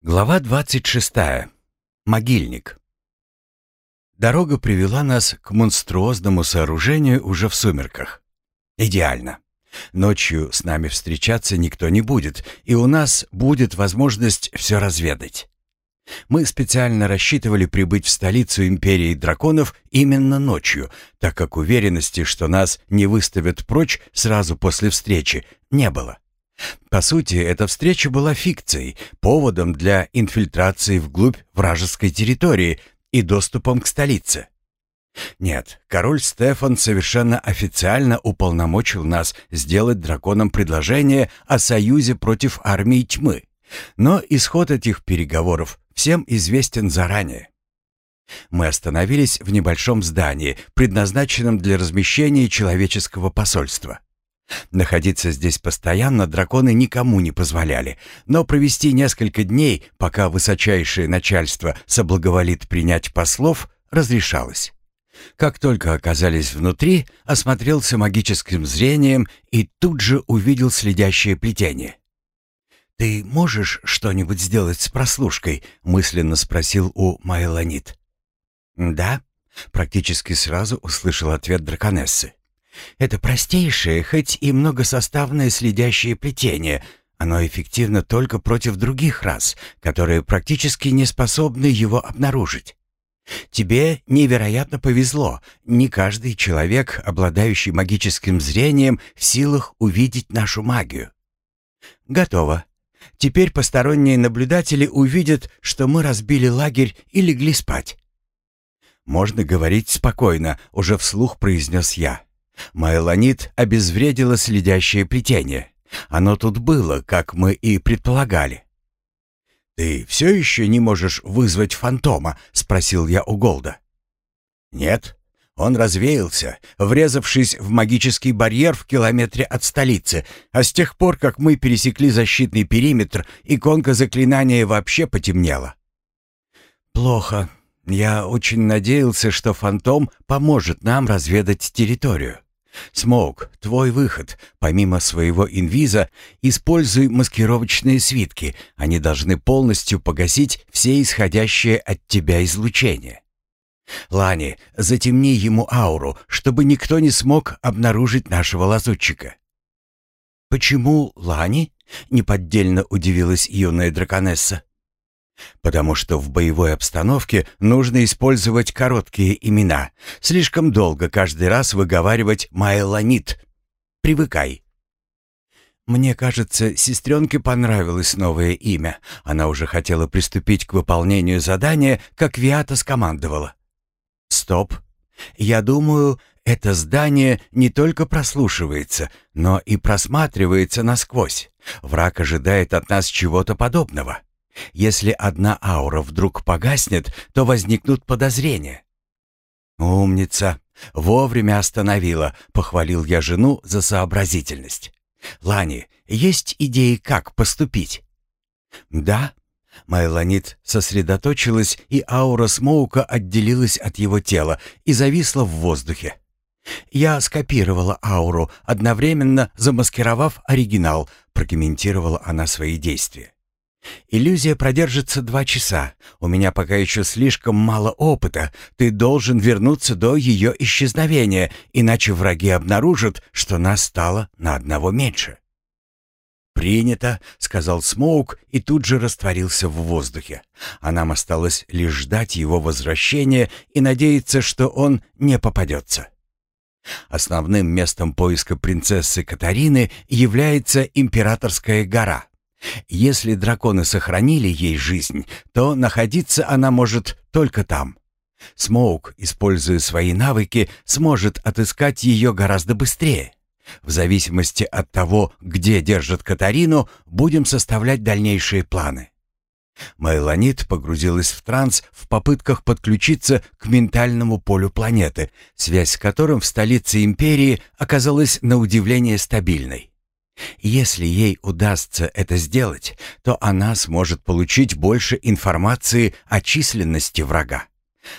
Глава 26. Могильник. Дорога привела нас к монструозному сооружению уже в сумерках. Идеально. Ночью с нами встречаться никто не будет, и у нас будет возможность все разведать. Мы специально рассчитывали прибыть в столицу Империи Драконов именно ночью, так как уверенности, что нас не выставят прочь сразу после встречи, не было. По сути, эта встреча была фикцией, поводом для инфильтрации вглубь вражеской территории и доступом к столице. Нет, король Стефан совершенно официально уполномочил нас сделать драконам предложение о союзе против армии тьмы. Но исход этих переговоров всем известен заранее. Мы остановились в небольшом здании, предназначенном для размещения человеческого посольства. Находиться здесь постоянно драконы никому не позволяли, но провести несколько дней, пока высочайшее начальство соблаговолит принять послов, разрешалось. Как только оказались внутри, осмотрелся магическим зрением и тут же увидел следящее плетение. «Ты можешь что-нибудь сделать с прослушкой?» — мысленно спросил у Майланит. «Да», — практически сразу услышал ответ драконессы. Это простейшее, хоть и многосоставное следящее плетение. Оно эффективно только против других рас, которые практически не способны его обнаружить. Тебе невероятно повезло. Не каждый человек, обладающий магическим зрением, в силах увидеть нашу магию. Готово. Теперь посторонние наблюдатели увидят, что мы разбили лагерь и легли спать. Можно говорить спокойно, уже вслух произнес я. Майланит обезвредила следящее плетение. Оно тут было, как мы и предполагали. «Ты все еще не можешь вызвать фантома?» — спросил я у Голда. «Нет, он развеялся, врезавшись в магический барьер в километре от столицы, а с тех пор, как мы пересекли защитный периметр, иконка заклинания вообще потемнела». «Плохо. Я очень надеялся, что фантом поможет нам разведать территорию». «Смоук, твой выход. Помимо своего инвиза, используй маскировочные свитки. Они должны полностью погасить все исходящие от тебя излучения». «Лани, затемни ему ауру, чтобы никто не смог обнаружить нашего лазутчика». «Почему Лани?» — неподдельно удивилась юная драконесса. Потому что в боевой обстановке нужно использовать короткие имена. Слишком долго каждый раз выговаривать «Майланит». Привыкай. Мне кажется, сестренке понравилось новое имя. Она уже хотела приступить к выполнению задания, как Виата скомандовала. «Стоп. Я думаю, это здание не только прослушивается, но и просматривается насквозь. Враг ожидает от нас чего-то подобного». Если одна аура вдруг погаснет, то возникнут подозрения. «Умница! Вовремя остановила», — похвалил я жену за сообразительность. «Лани, есть идеи, как поступить?» «Да». Майланит сосредоточилась, и аура Смоука отделилась от его тела и зависла в воздухе. «Я скопировала ауру, одновременно замаскировав оригинал», прокомментировала она свои действия. Иллюзия продержится два часа. У меня пока еще слишком мало опыта. Ты должен вернуться до ее исчезновения, иначе враги обнаружат, что нас стало на одного меньше». «Принято», — сказал Смоук и тут же растворился в воздухе. А нам осталось лишь ждать его возвращения и надеяться, что он не попадется. Основным местом поиска принцессы Катарины является Императорская гора. Если драконы сохранили ей жизнь, то находиться она может только там. Смоук, используя свои навыки, сможет отыскать ее гораздо быстрее. В зависимости от того, где держат Катарину, будем составлять дальнейшие планы. Майланит погрузилась в транс в попытках подключиться к ментальному полю планеты, связь с которым в столице империи оказалась на удивление стабильной. Если ей удастся это сделать, то она сможет получить больше информации о численности врага.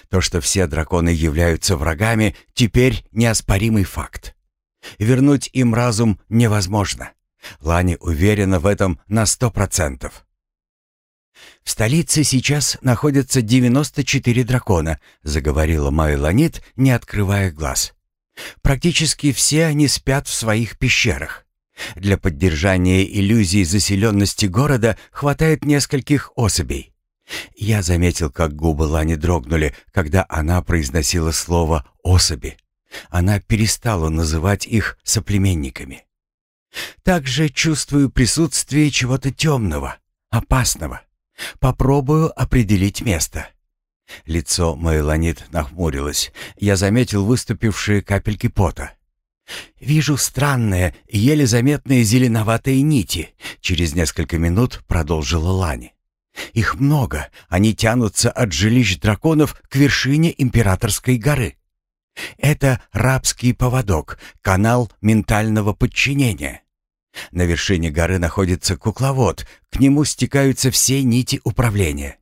То, что все драконы являются врагами, теперь неоспоримый факт. Вернуть им разум невозможно. Лани уверена в этом на сто процентов. «В столице сейчас находятся 94 дракона», — заговорила Майланит, не открывая глаз. «Практически все они спят в своих пещерах. Для поддержания иллюзии заселенности города хватает нескольких особей. Я заметил, как губы Лани дрогнули, когда она произносила слово «особи». Она перестала называть их соплеменниками. Также чувствую присутствие чего-то темного, опасного. Попробую определить место. Лицо Майланит нахмурилось. Я заметил выступившие капельки пота. «Вижу странные, еле заметные зеленоватые нити», — через несколько минут продолжила Лани. «Их много, они тянутся от жилищ драконов к вершине Императорской горы. Это рабский поводок, канал ментального подчинения. На вершине горы находится кукловод, к нему стекаются все нити управления.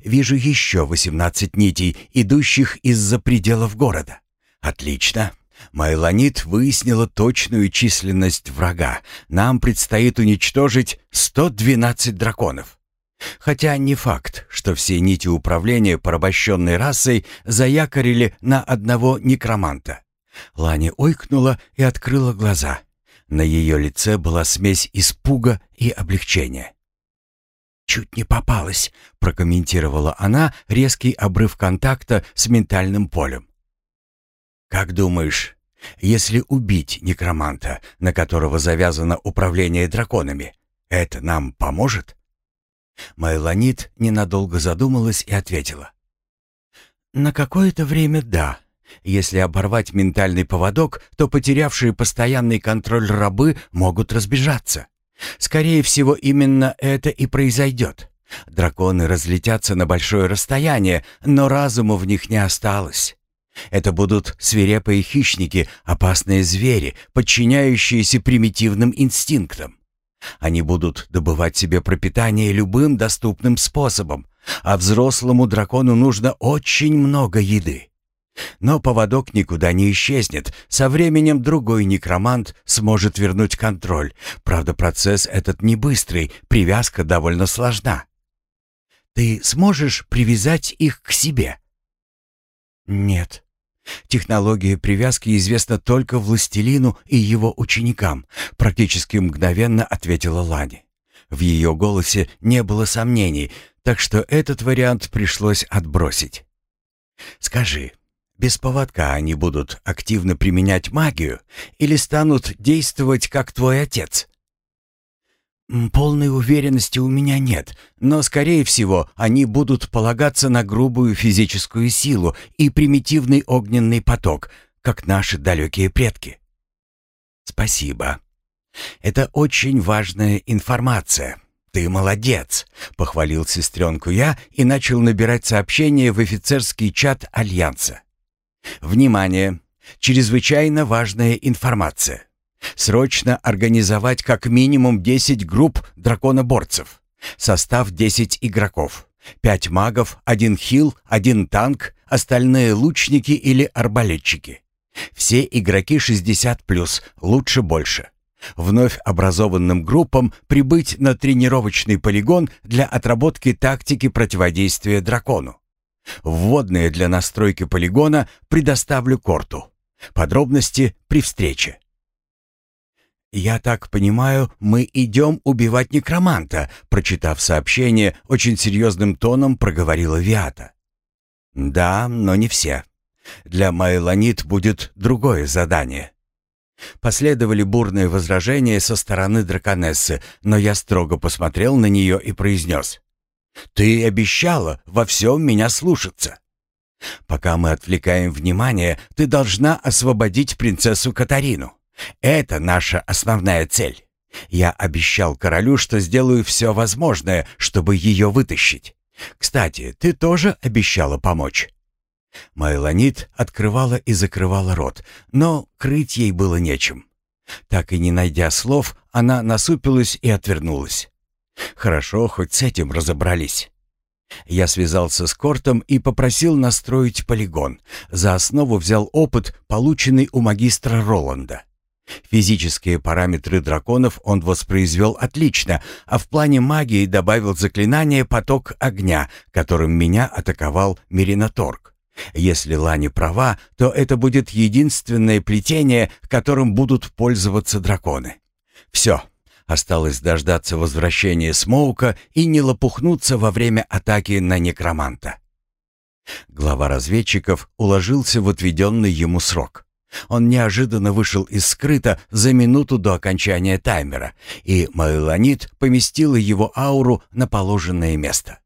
Вижу еще 18 нитей, идущих из-за пределов города. Отлично. Майланит выяснила точную численность врага. Нам предстоит уничтожить 112 драконов. Хотя не факт, что все нити управления порабощенной расой заякорили на одного некроманта. Лани ойкнула и открыла глаза. На ее лице была смесь испуга и облегчения. «Чуть не попалась», — прокомментировала она резкий обрыв контакта с ментальным полем. «Как думаешь, если убить некроманта, на которого завязано управление драконами, это нам поможет?» Майланит ненадолго задумалась и ответила. «На какое-то время да. Если оборвать ментальный поводок, то потерявшие постоянный контроль рабы могут разбежаться. Скорее всего, именно это и произойдет. Драконы разлетятся на большое расстояние, но разума в них не осталось. Это будут свирепые хищники, опасные звери, подчиняющиеся примитивным инстинктам. Они будут добывать себе пропитание любым доступным способом, а взрослому дракону нужно очень много еды. Но поводок никуда не исчезнет. Со временем другой некромант сможет вернуть контроль. Правда, процесс этот не быстрый, привязка довольно сложна. Ты сможешь привязать их к себе? Нет. Технология привязки известна только властелину и его ученикам, практически мгновенно ответила Лани. В ее голосе не было сомнений, так что этот вариант пришлось отбросить. «Скажи, без поводка они будут активно применять магию или станут действовать как твой отец?» «Полной уверенности у меня нет, но, скорее всего, они будут полагаться на грубую физическую силу и примитивный огненный поток, как наши далекие предки». «Спасибо. Это очень важная информация. Ты молодец», — похвалил сестренку я и начал набирать сообщения в офицерский чат Альянса. «Внимание! Чрезвычайно важная информация. Срочно организовать как минимум 10 групп драконоборцев. Состав 10 игроков. 5 магов, 1 хил, 1 танк, остальные лучники или арбалетчики. Все игроки 60+, лучше больше. Вновь образованным группам прибыть на тренировочный полигон для отработки тактики противодействия дракону. Вводные для настройки полигона предоставлю Корту. Подробности при встрече. «Я так понимаю, мы идем убивать некроманта», прочитав сообщение, очень серьезным тоном проговорила Виата. «Да, но не все. Для Майланит будет другое задание». Последовали бурные возражения со стороны драконессы, но я строго посмотрел на нее и произнес. «Ты обещала во всем меня слушаться. Пока мы отвлекаем внимание, ты должна освободить принцессу Катарину. Это наша основная цель. Я обещал королю, что сделаю все возможное, чтобы ее вытащить. Кстати, ты тоже обещала помочь». Майланит открывала и закрывала рот, но крыть ей было нечем. Так и не найдя слов, она насупилась и отвернулась. Хорошо, хоть с этим разобрались. Я связался с Кортом и попросил настроить полигон. За основу взял опыт, полученный у магистра Роланда. Физические параметры драконов он воспроизвел отлично, а в плане магии добавил заклинание «Поток огня», которым меня атаковал Мириноторг. Если Лани права, то это будет единственное плетение, которым будут пользоваться драконы. Все. Осталось дождаться возвращения Смоука и не лопухнуться во время атаки на некроманта. Глава разведчиков уложился в отведенный ему срок. Он неожиданно вышел из скрыта за минуту до окончания таймера, и Майланит поместила его ауру на положенное место.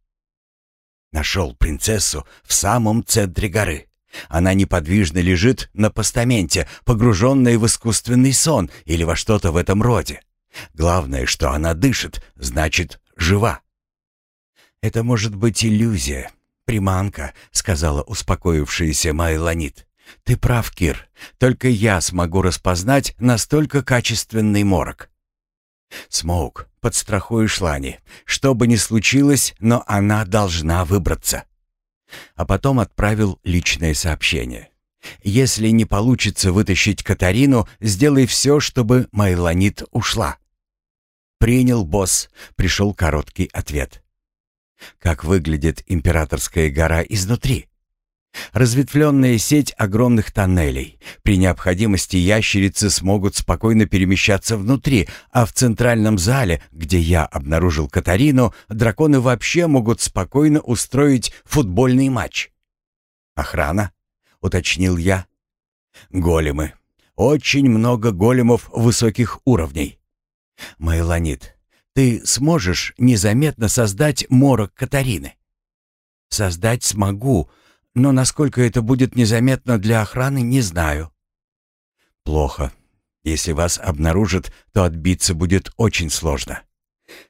Нашел принцессу в самом центре горы. Она неподвижно лежит на постаменте, погруженная в искусственный сон или во что-то в этом роде. Главное, что она дышит, значит, жива. «Это может быть иллюзия, приманка», — сказала успокоившаяся Майланит. «Ты прав, Кир. Только я смогу распознать настолько качественный морок». «Смоук, подстрахуешь Лани. Что бы ни случилось, но она должна выбраться». А потом отправил личное сообщение. «Если не получится вытащить Катарину, сделай все, чтобы Майланит ушла». «Принял, босс», — пришел короткий ответ. Как выглядит императорская гора изнутри? Разветвленная сеть огромных тоннелей. При необходимости ящерицы смогут спокойно перемещаться внутри, а в центральном зале, где я обнаружил Катарину, драконы вообще могут спокойно устроить футбольный матч. «Охрана?» — уточнил я. «Големы. Очень много големов высоких уровней. Майланит, ты сможешь незаметно создать морок Катарины?» «Создать смогу», но насколько это будет незаметно для охраны, не знаю. Плохо. Если вас обнаружат, то отбиться будет очень сложно.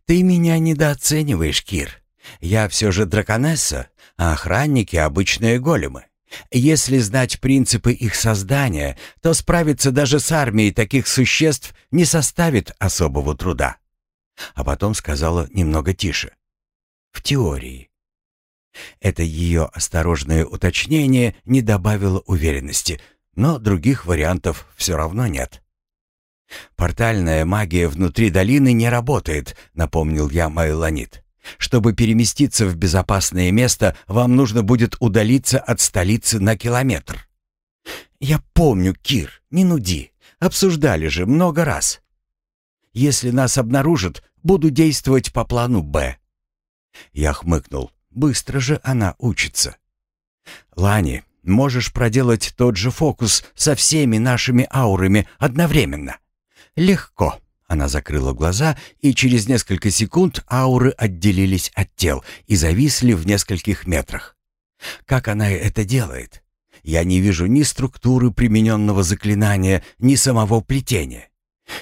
Ты меня недооцениваешь, Кир. Я все же драконесса, а охранники — обычные големы. Если знать принципы их создания, то справиться даже с армией таких существ не составит особого труда. А потом сказала немного тише. В теории. Это ее осторожное уточнение не добавило уверенности, но других вариантов все равно нет. «Портальная магия внутри долины не работает», — напомнил я Майланит. «Чтобы переместиться в безопасное место, вам нужно будет удалиться от столицы на километр». «Я помню, Кир, не нуди. Обсуждали же много раз. Если нас обнаружат, буду действовать по плану «Б». Я хмыкнул. Быстро же она учится. Лани, можешь проделать тот же фокус со всеми нашими аурами одновременно. Легко. Она закрыла глаза, и через несколько секунд ауры отделились от тел и зависли в нескольких метрах. Как она это делает? Я не вижу ни структуры примененного заклинания, ни самого плетения.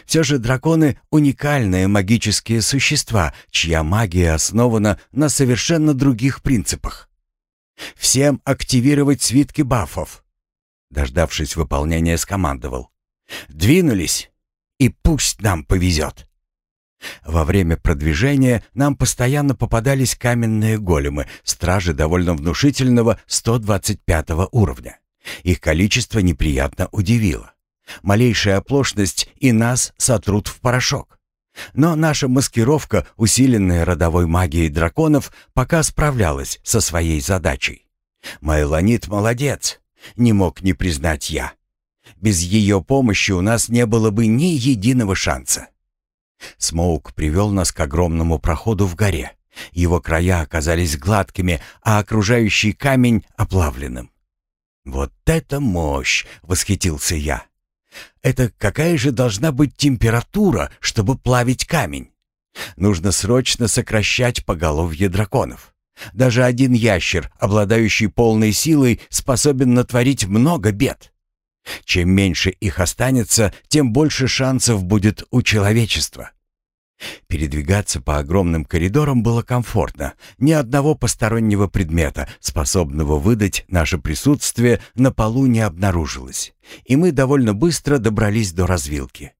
Все же драконы — уникальные магические существа, чья магия основана на совершенно других принципах. «Всем активировать свитки бафов!» Дождавшись выполнения, скомандовал. «Двинулись, и пусть нам повезет!» Во время продвижения нам постоянно попадались каменные големы, стражи довольно внушительного 125 уровня. Их количество неприятно удивило. Малейшая оплошность и нас сотрут в порошок. Но наша маскировка, усиленная родовой магией драконов, пока справлялась со своей задачей. Майланит молодец, не мог не признать я. Без ее помощи у нас не было бы ни единого шанса. Смоук привел нас к огромному проходу в горе. Его края оказались гладкими, а окружающий камень — оплавленным. «Вот это мощь!» — восхитился я. Это какая же должна быть температура, чтобы плавить камень? Нужно срочно сокращать поголовье драконов. Даже один ящер, обладающий полной силой, способен натворить много бед. Чем меньше их останется, тем больше шансов будет у человечества. Передвигаться по огромным коридорам было комфортно. Ни одного постороннего предмета, способного выдать наше присутствие, на полу не обнаружилось. И мы довольно быстро добрались до развилки.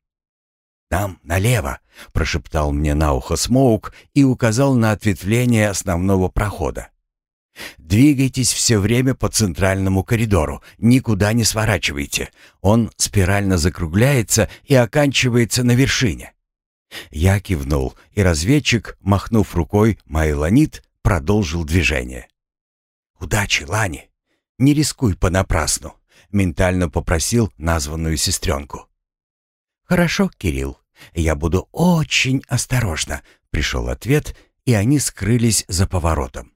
«Там, налево», — прошептал мне на ухо Смоук и указал на ответвление основного прохода. Двигайтесь все время по центральному коридору, никуда не сворачивайте. Он спирально закругляется и оканчивается на вершине. Я кивнул, и разведчик, махнув рукой Майланит, продолжил движение. «Удачи, Лани! Не рискуй понапрасну!» — ментально попросил названную сестренку. «Хорошо, Кирилл, я буду очень осторожно», — пришел ответ, и они скрылись за поворотом.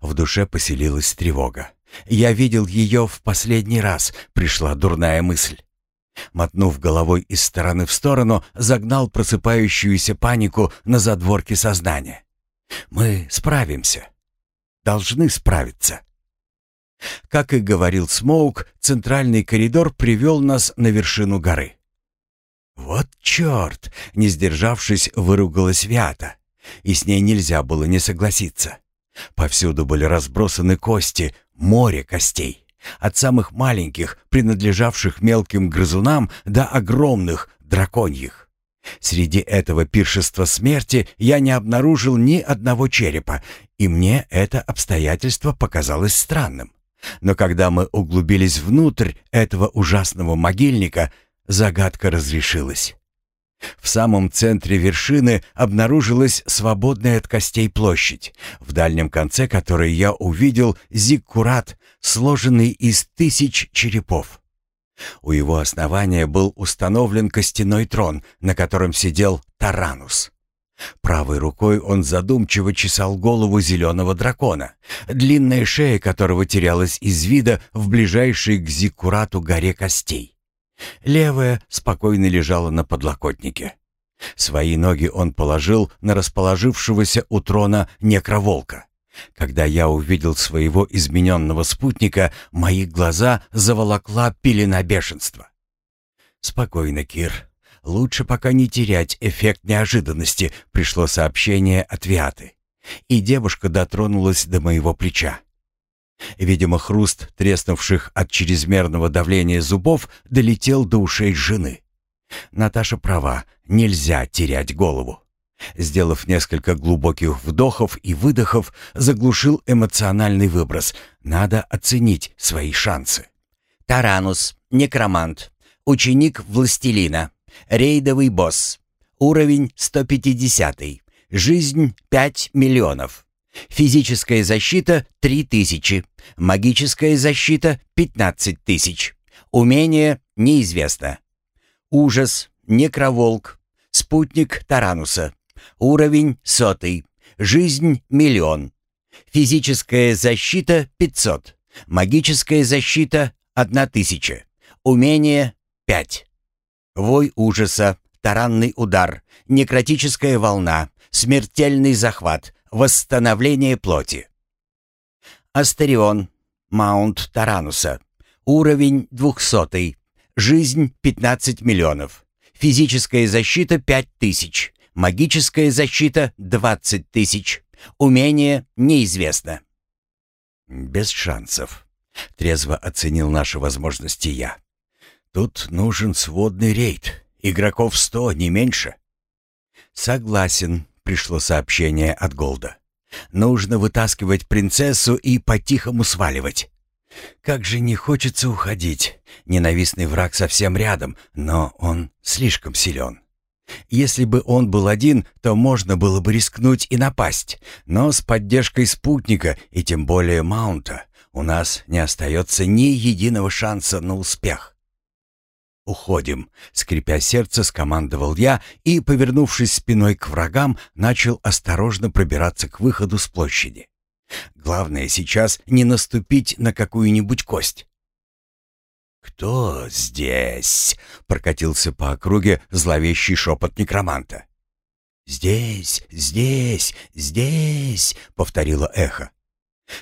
В душе поселилась тревога. Я видел ее в последний раз, пришла дурная мысль. Мотнув головой из стороны в сторону, загнал просыпающуюся панику на задворке сознания. Мы справимся. Должны справиться. Как и говорил Смоук, центральный коридор привел нас на вершину горы. «Вот черт!» — не сдержавшись, выругалась Виата. И с ней нельзя было не согласиться. Повсюду были разбросаны кости, море костей. От самых маленьких, принадлежавших мелким грызунам, до огромных, драконьих. Среди этого пиршества смерти я не обнаружил ни одного черепа, и мне это обстоятельство показалось странным. Но когда мы углубились внутрь этого ужасного могильника, загадка разрешилась. В самом центре вершины обнаружилась свободная от костей площадь, в дальнем конце которой я увидел зиккурат, сложенный из тысяч черепов. У его основания был установлен костяной трон, на котором сидел Таранус. Правой рукой он задумчиво чесал голову зеленого дракона, длинная шея которого терялась из вида в ближайшей к Зиккурату горе костей. Левая спокойно лежала на подлокотнике. Свои ноги он положил на расположившегося у трона некроволка. Когда я увидел своего измененного спутника, мои глаза заволокла пелена бешенства. «Спокойно, Кир. Лучше пока не терять эффект неожиданности», — пришло сообщение от Виаты. И девушка дотронулась до моего плеча. Видимо, хруст треснувших от чрезмерного давления зубов долетел до ушей жены. Наташа права, нельзя терять голову. Сделав несколько глубоких вдохов и выдохов, заглушил эмоциональный выброс. Надо оценить свои шансы. Таранус, некромант, ученик властелина, рейдовый босс. Уровень 150. Жизнь 5 миллионов. Физическая защита — 3000. Магическая защита — 15 тысяч. Умение неизвестно. Ужас, некроволк, спутник Тарануса. Уровень сотый. Жизнь миллион. Физическая защита 500. Магическая защита 1000. Умение 5. Вой ужаса, таранный удар, некротическая волна, смертельный захват, восстановление плоти. Астерион, маунт Тарануса. Уровень 200. Жизнь 15 миллионов. Физическая защита 5000. Магическая защита 20 тысяч. Умение неизвестно. Без шансов. Трезво оценил наши возможности я. Тут нужен сводный рейд. Игроков сто, не меньше. Согласен, пришло сообщение от Голда. Нужно вытаскивать принцессу и по-тихому сваливать. Как же не хочется уходить. Ненавистный враг совсем рядом, но он слишком силен. Если бы он был один, то можно было бы рискнуть и напасть. Но с поддержкой спутника и тем более Маунта у нас не остается ни единого шанса на успех. «Уходим», — скрипя сердце, скомандовал я и, повернувшись спиной к врагам, начал осторожно пробираться к выходу с площади. Главное сейчас не наступить на какую-нибудь кость. «Кто здесь?» — прокатился по округе зловещий шепот некроманта. «Здесь, здесь, здесь!» — повторило эхо.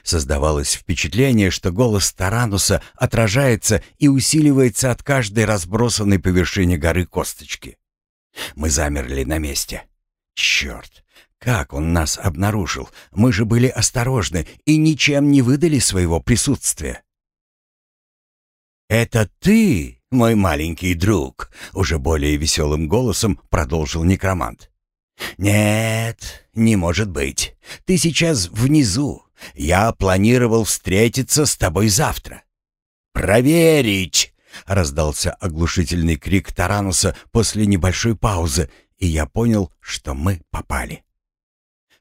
Создавалось впечатление, что голос Тарануса отражается и усиливается от каждой разбросанной по вершине горы косточки. Мы замерли на месте. Черт, как он нас обнаружил? Мы же были осторожны и ничем не выдали своего присутствия. «Это ты, мой маленький друг?» — уже более веселым голосом продолжил некромант. «Нет, не может быть. Ты сейчас внизу, Я планировал встретиться с тобой завтра». «Проверить!» — раздался оглушительный крик Тарануса после небольшой паузы, и я понял, что мы попали.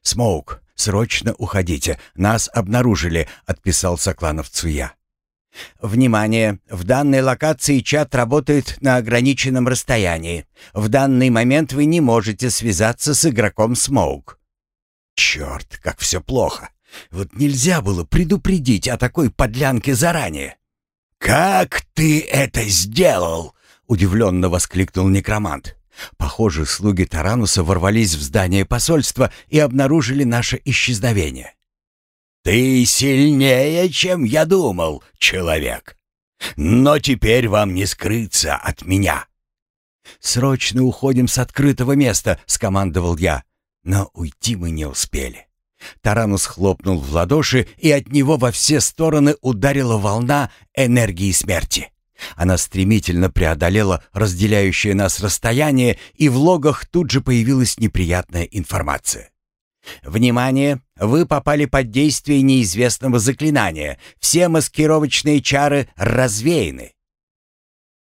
«Смоук, срочно уходите, нас обнаружили», — отписал Соклановцу я. Внимание! В данной локации чат работает на ограниченном расстоянии. В данный момент вы не можете связаться с игроком Смоук. Черт, как все плохо. Вот нельзя было предупредить о такой подлянке заранее. «Как ты это сделал?» — удивленно воскликнул некромант. Похоже, слуги Тарануса ворвались в здание посольства и обнаружили наше исчезновение. «Ты сильнее, чем я думал, человек. Но теперь вам не скрыться от меня». «Срочно уходим с открытого места», — скомандовал я. Но уйти мы не успели. Таранус хлопнул в ладоши, и от него во все стороны ударила волна энергии смерти. Она стремительно преодолела разделяющее нас расстояние, и в логах тут же появилась неприятная информация. «Внимание! Вы попали под действие неизвестного заклинания. Все маскировочные чары развеяны».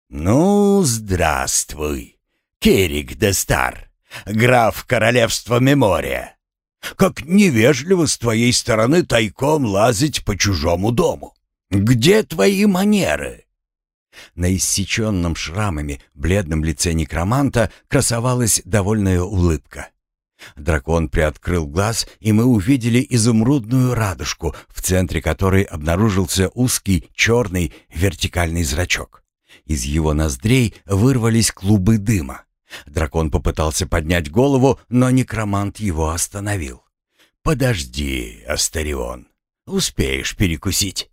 «Ну, здравствуй, Кирик де Стар, граф королевства Мемория. Как невежливо с твоей стороны тайком лазить по чужому дому. Где твои манеры?» На иссеченном шрамами бледном лице некроманта красовалась довольная улыбка. Дракон приоткрыл глаз, и мы увидели изумрудную радужку, в центре которой обнаружился узкий черный вертикальный зрачок. Из его ноздрей вырвались клубы дыма. Дракон попытался поднять голову, но некромант его остановил. «Подожди, Астарион, успеешь перекусить.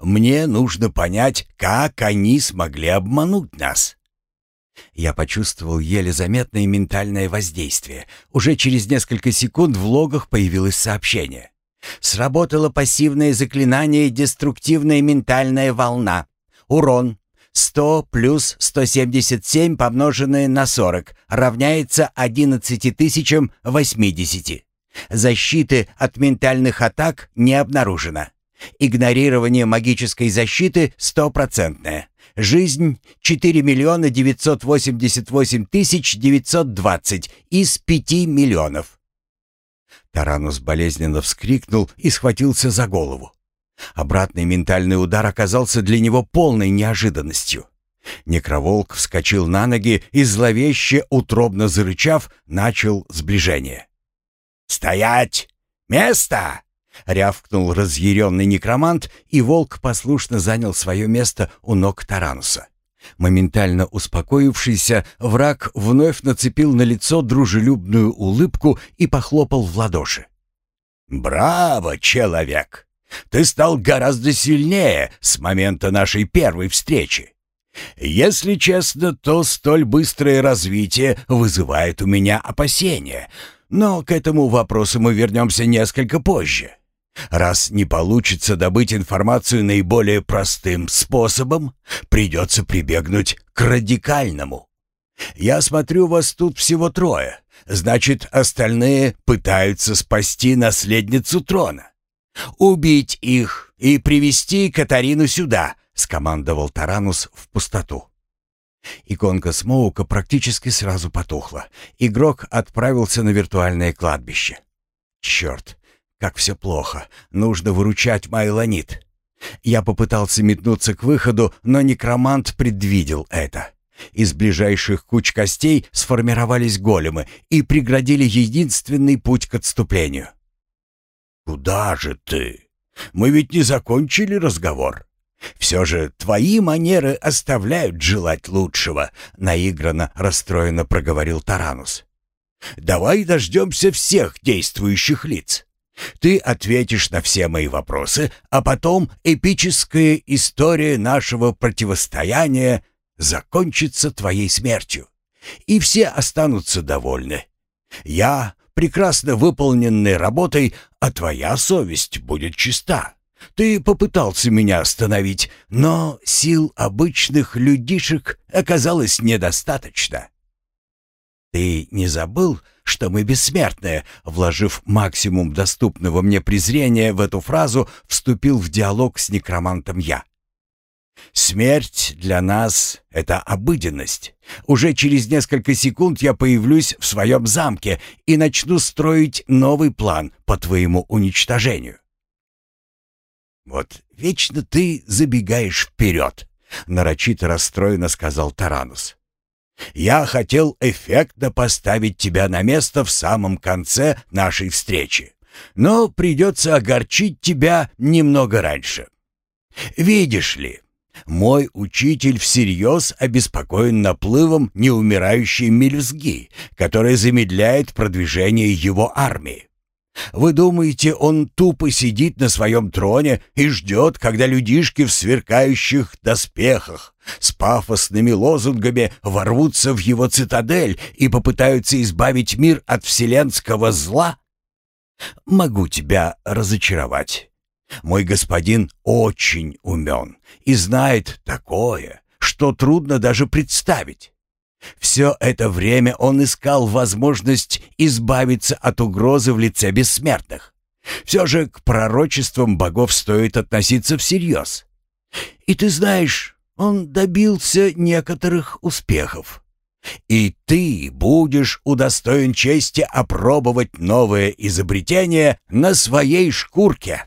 Мне нужно понять, как они смогли обмануть нас». Я почувствовал еле заметное ментальное воздействие. Уже через несколько секунд в логах появилось сообщение. Сработало пассивное заклинание «Деструктивная ментальная волна». Урон 100 плюс 177 помноженное на 40 равняется 11 тысячам 80. Защиты от ментальных атак не обнаружено. Игнорирование магической защиты стопроцентное. Жизнь 4 миллиона 988 тысяч 920 из 5 миллионов. Таранус болезненно вскрикнул и схватился за голову. Обратный ментальный удар оказался для него полной неожиданностью. Некроволк вскочил на ноги и зловеще, утробно зарычав, начал сближение. «Стоять! Место!» — рявкнул разъяренный некромант, и волк послушно занял свое место у ног Тарануса. Моментально успокоившийся, враг вновь нацепил на лицо дружелюбную улыбку и похлопал в ладоши. «Браво, человек! Ты стал гораздо сильнее с момента нашей первой встречи. Если честно, то столь быстрое развитие вызывает у меня опасения, но к этому вопросу мы вернемся несколько позже. Раз не получится добыть информацию наиболее простым способом, придется прибегнуть к радикальному. Я смотрю, вас тут всего трое. Значит, остальные пытаются спасти наследницу трона. Убить их и привести Катарину сюда, скомандовал Таранус в пустоту. Иконка Смоука практически сразу потухла. Игрок отправился на виртуальное кладбище. Черт, как все плохо. Нужно выручать Майлонит. Я попытался метнуться к выходу, но некромант предвидел это. Из ближайших куч костей сформировались големы и преградили единственный путь к отступлению. «Куда же ты? Мы ведь не закончили разговор. Все же твои манеры оставляют желать лучшего», — наигранно расстроенно проговорил Таранус. «Давай дождемся всех действующих лиц. Ты ответишь на все мои вопросы, а потом эпическая история нашего противостояния закончится твоей смертью, и все останутся довольны. Я прекрасно выполненной работой, а твоя совесть будет чиста. Ты попытался меня остановить, но сил обычных людишек оказалось недостаточно. Ты не забыл, что мы бессмертные, вложив максимум доступного мне презрения в эту фразу, вступил в диалог с некромантом я. Смерть для нас — это обыденность. Уже через несколько секунд я появлюсь в своем замке и начну строить новый план по твоему уничтожению. «Вот вечно ты забегаешь вперед», — нарочито расстроенно сказал Таранус. «Я хотел эффектно поставить тебя на место в самом конце нашей встречи, но придется огорчить тебя немного раньше. Видишь ли, мой учитель всерьез обеспокоен наплывом неумирающей мельзги, которая замедляет продвижение его армии. Вы думаете, он тупо сидит на своем троне и ждет, когда людишки в сверкающих доспехах с пафосными лозунгами ворвутся в его цитадель и попытаются избавить мир от вселенского зла? Могу тебя разочаровать. Мой господин очень умен и знает такое, что трудно даже представить. Все это время он искал возможность избавиться от угрозы в лице бессмертных. Все же к пророчествам богов стоит относиться всерьез. И ты знаешь, он добился некоторых успехов. И ты будешь удостоен чести опробовать новое изобретение на своей шкурке.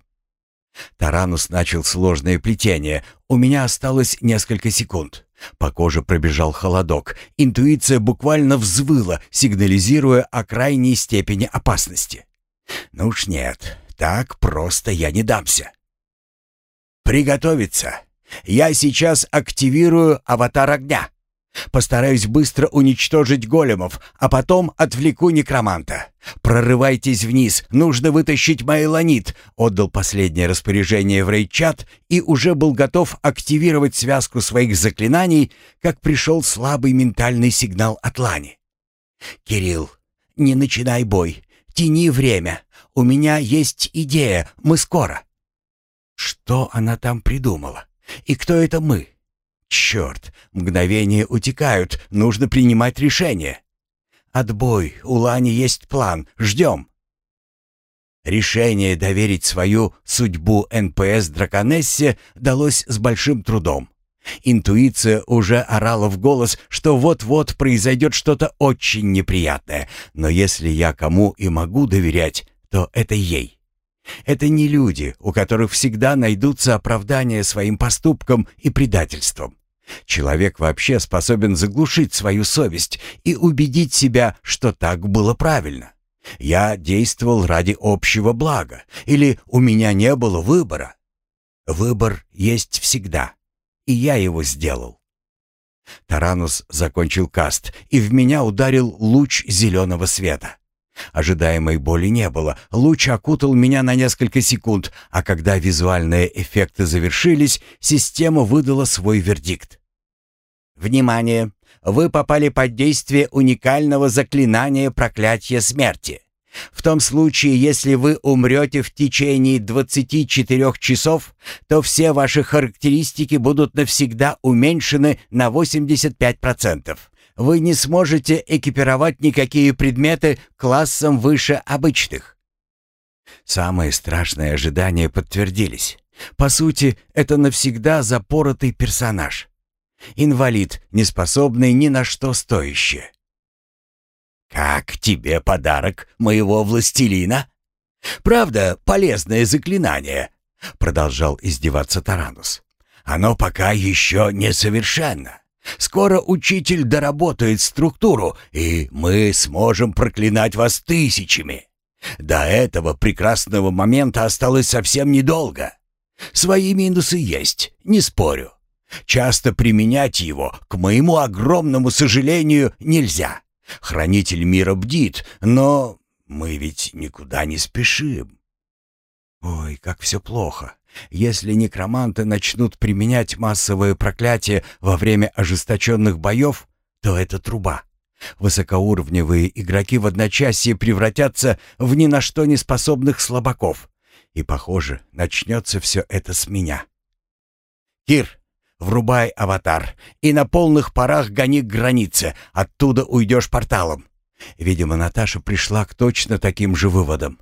Таранус начал сложное плетение. У меня осталось несколько секунд. По коже пробежал холодок. Интуиция буквально взвыла, сигнализируя о крайней степени опасности. Ну уж нет, так просто я не дамся. Приготовиться. Я сейчас активирую аватар огня. Постараюсь быстро уничтожить големов, а потом отвлеку некроманта. Прорывайтесь вниз, нужно вытащить Майлонит. Отдал последнее распоряжение в рейчат и уже был готов активировать связку своих заклинаний, как пришел слабый ментальный сигнал от Лани. «Кирилл, не начинай бой, тяни время. У меня есть идея, мы скоро». Что она там придумала? И кто это мы? Черт, мгновения утекают, нужно принимать решение. Отбой, у Лани есть план, ждем. Решение доверить свою судьбу НПС Драконессе далось с большим трудом. Интуиция уже орала в голос, что вот-вот произойдет что-то очень неприятное, но если я кому и могу доверять, то это ей. Это не люди, у которых всегда найдутся оправдания своим поступкам и предательствам. Человек вообще способен заглушить свою совесть и убедить себя, что так было правильно. Я действовал ради общего блага, или у меня не было выбора. Выбор есть всегда, и я его сделал. Таранус закончил каст, и в меня ударил луч зеленого света. Ожидаемой боли не было. Луч окутал меня на несколько секунд, а когда визуальные эффекты завершились, система выдала свой вердикт. Внимание! Вы попали под действие уникального заклинания проклятия смерти. В том случае, если вы умрете в течение 24 часов, то все ваши характеристики будут навсегда уменьшены на 85%. Вы не сможете экипировать никакие предметы классом выше обычных. Самые страшные ожидания подтвердились. По сути, это навсегда запоротый персонаж. Инвалид, неспособный ни на что стоящее. «Как тебе подарок моего властелина?» «Правда, полезное заклинание», — продолжал издеваться Таранус. «Оно пока еще несовершенно. Скоро учитель доработает структуру, и мы сможем проклинать вас тысячами. До этого прекрасного момента осталось совсем недолго. Свои минусы есть, не спорю. Часто применять его, к моему огромному сожалению, нельзя. Хранитель мира бдит, но мы ведь никуда не спешим. Ой, как все плохо. Если некроманты начнут применять массовое проклятие во время ожесточенных боев, то это труба. Высокоуровневые игроки в одночасье превратятся в ни на что не способных слабаков. И, похоже, начнется все это с меня. «Кир, Врубай аватар и на полных парах гони к границе. Оттуда уйдешь порталом. Видимо, Наташа пришла к точно таким же выводам.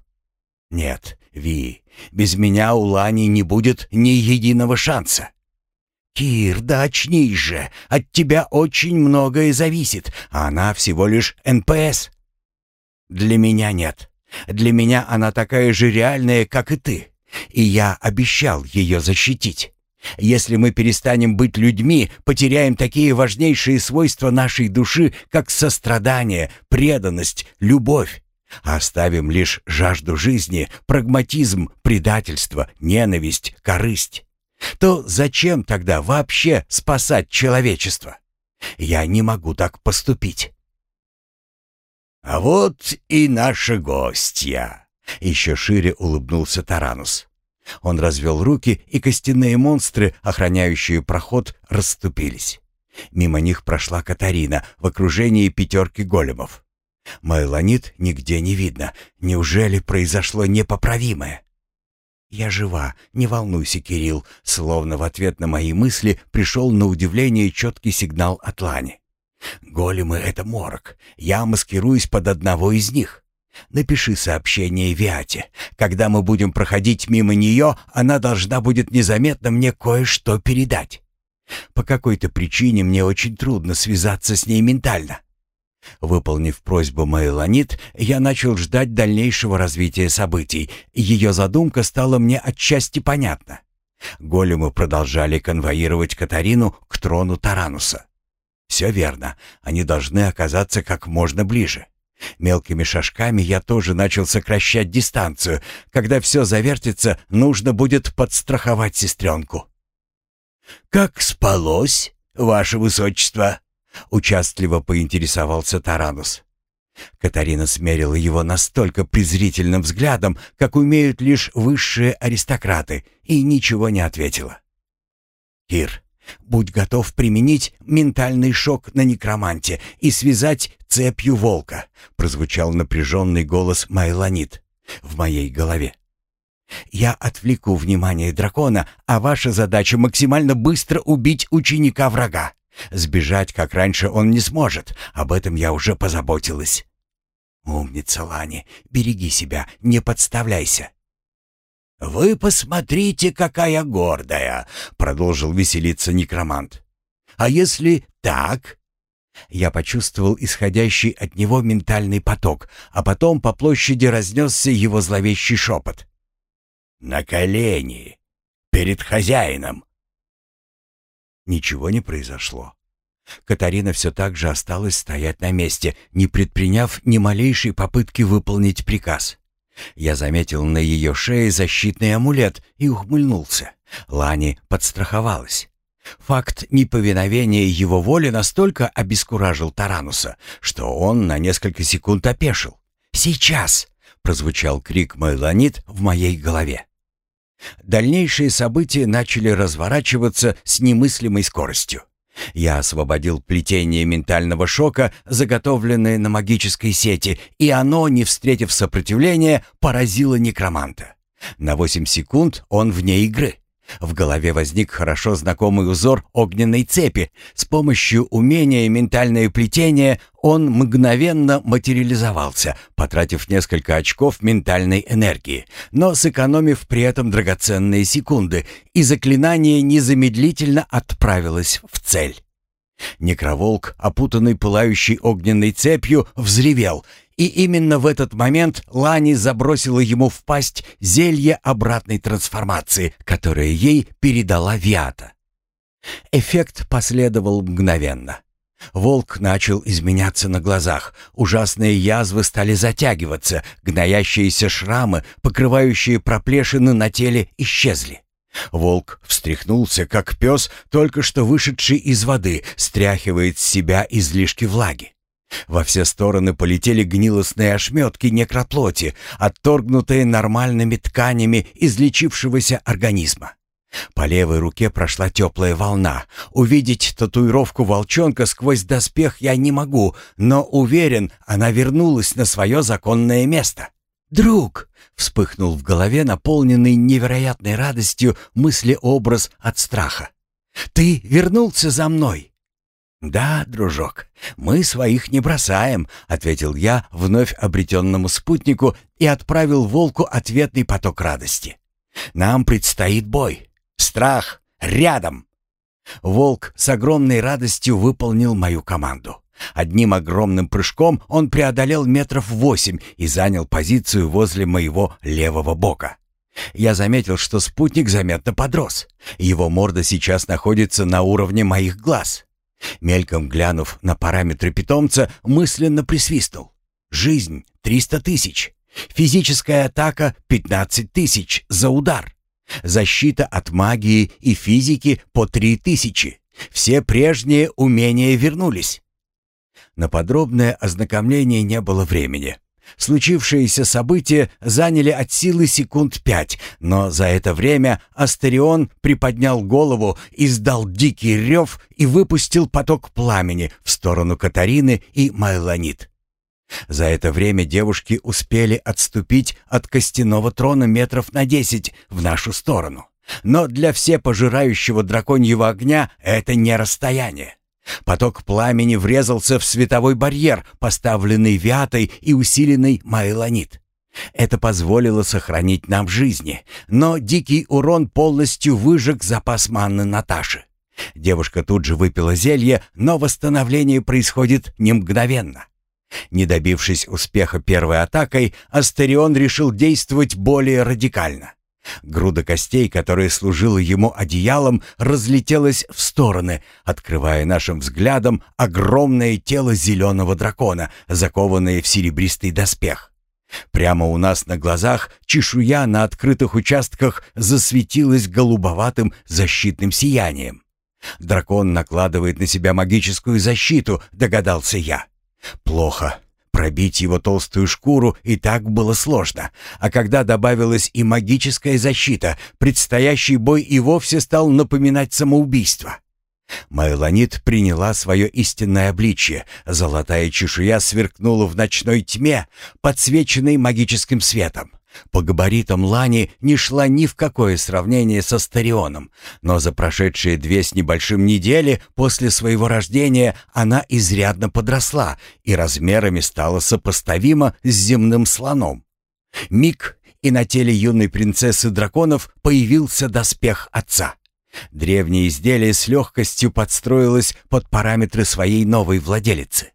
Нет, Ви, без меня у Лани не будет ни единого шанса. «Кир, да очнись же! От тебя очень многое зависит, а она всего лишь НПС». «Для меня нет. Для меня она такая же реальная, как и ты. И я обещал ее защитить. Если мы перестанем быть людьми, потеряем такие важнейшие свойства нашей души, как сострадание, преданность, любовь. Оставим лишь жажду жизни, прагматизм, предательство, ненависть, корысть то зачем тогда вообще спасать человечество? Я не могу так поступить. А вот и наша гостья. Еще шире улыбнулся Таранус. Он развел руки, и костяные монстры, охраняющие проход, расступились. Мимо них прошла Катарина в окружении пятерки големов. Майланит нигде не видно. Неужели произошло непоправимое? «Я жива, не волнуйся, Кирилл», словно в ответ на мои мысли пришел на удивление четкий сигнал от Лани. «Големы — это морок. Я маскируюсь под одного из них. Напиши сообщение Виате. Когда мы будем проходить мимо нее, она должна будет незаметно мне кое-что передать. По какой-то причине мне очень трудно связаться с ней ментально. Выполнив просьбу Мейланит, я начал ждать дальнейшего развития событий. Ее задумка стала мне отчасти понятна. Големы продолжали конвоировать Катарину к трону Тарануса. Все верно, они должны оказаться как можно ближе. Мелкими шажками я тоже начал сокращать дистанцию. Когда все завертится, нужно будет подстраховать сестренку. «Как спалось, ваше высочество?» Участливо поинтересовался Таранус. Катарина смерила его настолько презрительным взглядом, как умеют лишь высшие аристократы, и ничего не ответила. «Кир, будь готов применить ментальный шок на некроманте и связать цепью волка», прозвучал напряженный голос Майланит в моей голове. «Я отвлеку внимание дракона, а ваша задача максимально быстро убить ученика врага. Сбежать, как раньше, он не сможет. Об этом я уже позаботилась. Умница, Лани. Береги себя, не подставляйся. «Вы посмотрите, какая гордая!» — продолжил веселиться некромант. «А если так?» Я почувствовал исходящий от него ментальный поток, а потом по площади разнесся его зловещий шепот. «На колени! Перед хозяином! Ничего не произошло. Катарина все так же осталась стоять на месте, не предприняв ни малейшей попытки выполнить приказ. Я заметил на ее шее защитный амулет и ухмыльнулся. Лани подстраховалась. Факт неповиновения его воли настолько обескуражил Тарануса, что он на несколько секунд опешил. «Сейчас!» — прозвучал крик Майланит в моей голове. Дальнейшие события начали разворачиваться с немыслимой скоростью. Я освободил плетение ментального шока, заготовленное на магической сети, и оно, не встретив сопротивления, поразило некроманта. На восемь секунд он вне игры. В голове возник хорошо знакомый узор огненной цепи. С помощью умения ментальное плетение он мгновенно материализовался, потратив несколько очков ментальной энергии, но сэкономив при этом драгоценные секунды, и заклинание незамедлительно отправилось в цель. Некроволк, опутанный пылающей огненной цепью, взревел — и именно в этот момент Лани забросила ему в пасть зелье обратной трансформации, которое ей передала Виата. Эффект последовал мгновенно. Волк начал изменяться на глазах, ужасные язвы стали затягиваться, гноящиеся шрамы, покрывающие проплешины на теле, исчезли. Волк встряхнулся, как пес, только что вышедший из воды, стряхивает с себя излишки влаги. Во все стороны полетели гнилостные ошметки некроплоти, отторгнутые нормальными тканями излечившегося организма. По левой руке прошла теплая волна. Увидеть татуировку волчонка сквозь доспех я не могу, но уверен, она вернулась на свое законное место. «Друг!» — вспыхнул в голове наполненный невероятной радостью мыслеобраз от страха. «Ты вернулся за мной!» «Да, дружок, мы своих не бросаем», — ответил я вновь обретенному спутнику и отправил волку ответный поток радости. «Нам предстоит бой. Страх рядом!» Волк с огромной радостью выполнил мою команду. Одним огромным прыжком он преодолел метров восемь и занял позицию возле моего левого бока. Я заметил, что спутник заметно подрос. Его морда сейчас находится на уровне моих глаз. Мельком глянув на параметры питомца, мысленно присвистнул. Жизнь — 300 тысяч. Физическая атака — 15 тысяч за удар. Защита от магии и физики по 3 тысячи. Все прежние умения вернулись. На подробное ознакомление не было времени. Случившиеся события заняли от силы секунд пять, но за это время Астерион приподнял голову, издал дикий рев и выпустил поток пламени в сторону Катарины и Майланит. За это время девушки успели отступить от костяного трона метров на десять в нашу сторону. Но для всепожирающего драконьего огня это не расстояние. Поток пламени врезался в световой барьер, поставленный Виатой и усиленный Майланит. Это позволило сохранить нам жизни, но дикий урон полностью выжег запас манны Наташи. Девушка тут же выпила зелье, но восстановление происходит не мгновенно. Не добившись успеха первой атакой, Астерион решил действовать более радикально. Груда костей, которая служила ему одеялом, разлетелась в стороны, открывая нашим взглядом огромное тело зеленого дракона, закованное в серебристый доспех. Прямо у нас на глазах чешуя на открытых участках засветилась голубоватым защитным сиянием. Дракон накладывает на себя магическую защиту, догадался я. Плохо. Пробить его толстую шкуру и так было сложно, а когда добавилась и магическая защита, предстоящий бой и вовсе стал напоминать самоубийство. Майланит приняла свое истинное обличье. Золотая чешуя сверкнула в ночной тьме, подсвеченной магическим светом. По габаритам Лани не шла ни в какое сравнение со Старионом, но за прошедшие две с небольшим недели после своего рождения она изрядно подросла и размерами стала сопоставима с земным слоном. Миг, и на теле юной принцессы драконов появился доспех отца. Древнее изделие с легкостью подстроилось под параметры своей новой владелицы.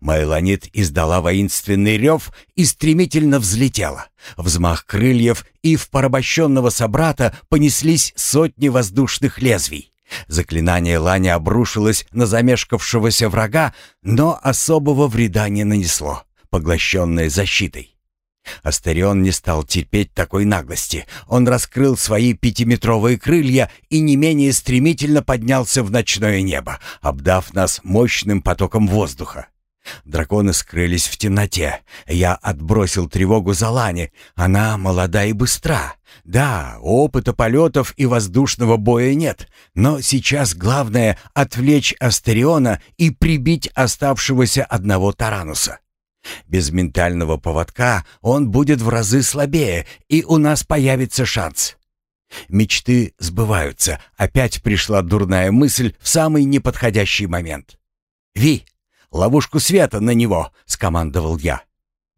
Майланит издала воинственный рев и стремительно взлетела. Взмах крыльев, и в порабощенного собрата понеслись сотни воздушных лезвий. Заклинание Лани обрушилось на замешкавшегося врага, но особого вреда не нанесло, поглощенное защитой. Астерион не стал терпеть такой наглости. Он раскрыл свои пятиметровые крылья и не менее стремительно поднялся в ночное небо, обдав нас мощным потоком воздуха. Драконы скрылись в темноте. Я отбросил тревогу за Лани. Она молода и быстра. Да, опыта полетов и воздушного боя нет, но сейчас главное — отвлечь Астериона и прибить оставшегося одного Тарануса. Без ментального поводка он будет в разы слабее, и у нас появится шанс. Мечты сбываются. Опять пришла дурная мысль в самый неподходящий момент. «Ви, Ловушку света на него!» — скомандовал я.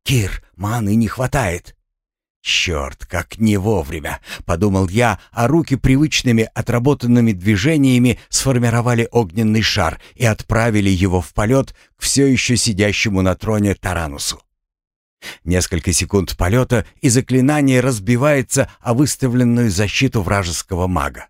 «Кир, маны не хватает!» «Черт, как не вовремя!» — подумал я, а руки привычными отработанными движениями сформировали огненный шар и отправили его в полет к все еще сидящему на троне Таранусу. Несколько секунд полета, и заклинание разбивается о выставленную защиту вражеского мага.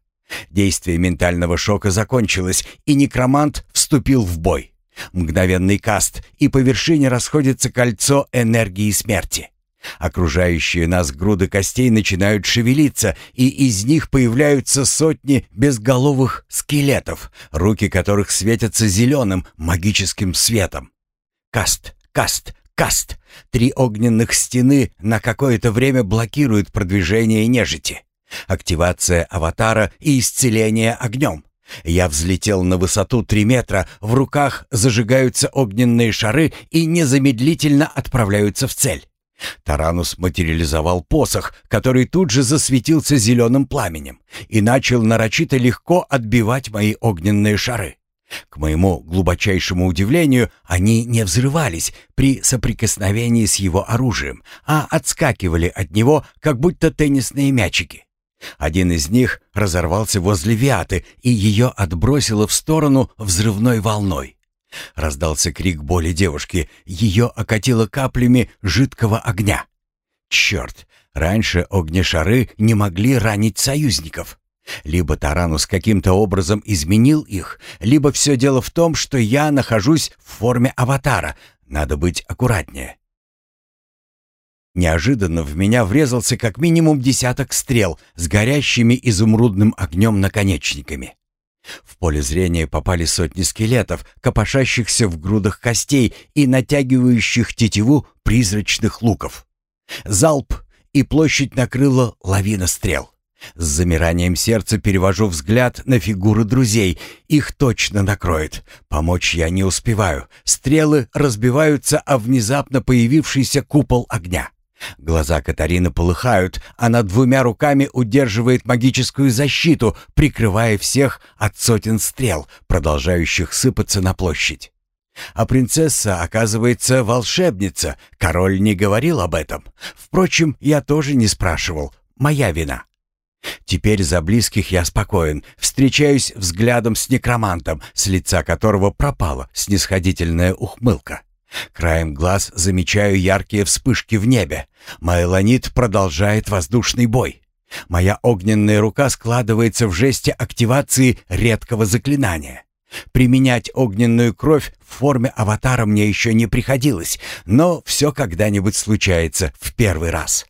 Действие ментального шока закончилось, и некромант вступил в бой. Мгновенный каст, и по вершине расходится кольцо энергии смерти. Окружающие нас груды костей начинают шевелиться, и из них появляются сотни безголовых скелетов, руки которых светятся зеленым магическим светом. Каст, каст, каст. Три огненных стены на какое-то время блокируют продвижение нежити. Активация аватара и исцеление огнем. Я взлетел на высоту три метра, в руках зажигаются огненные шары и незамедлительно отправляются в цель. Таранус материализовал посох, который тут же засветился зеленым пламенем и начал нарочито легко отбивать мои огненные шары. К моему глубочайшему удивлению, они не взрывались при соприкосновении с его оружием, а отскакивали от него, как будто теннисные мячики. Один из них разорвался возле Виаты, и ее отбросило в сторону взрывной волной. Раздался крик боли девушки, ее окатило каплями жидкого огня. Черт, раньше огнешары не могли ранить союзников. Либо Таранус каким-то образом изменил их, либо все дело в том, что я нахожусь в форме аватара. Надо быть аккуратнее. Неожиданно в меня врезался как минимум десяток стрел с горящими изумрудным огнем наконечниками. В поле зрения попали сотни скелетов, копошащихся в грудах костей и натягивающих тетиву призрачных луков. Залп, и площадь накрыла лавина стрел. С замиранием сердца перевожу взгляд на фигуры друзей. Их точно накроет. Помочь я не успеваю. Стрелы разбиваются о внезапно появившийся купол огня. Глаза Катарины полыхают, она двумя руками удерживает магическую защиту, прикрывая всех от сотен стрел, продолжающих сыпаться на площадь. А принцесса, оказывается, волшебница. Король не говорил об этом. Впрочем, я тоже не спрашивал. Моя вина. Теперь за близких я спокоен, встречаюсь взглядом с некромантом, с лица которого пропала снисходительная ухмылка. Краем глаз замечаю яркие вспышки в небе. Майланит продолжает воздушный бой. Моя огненная рука складывается в жесте активации редкого заклинания. Применять огненную кровь в форме аватара мне еще не приходилось, но все когда-нибудь случается в первый раз.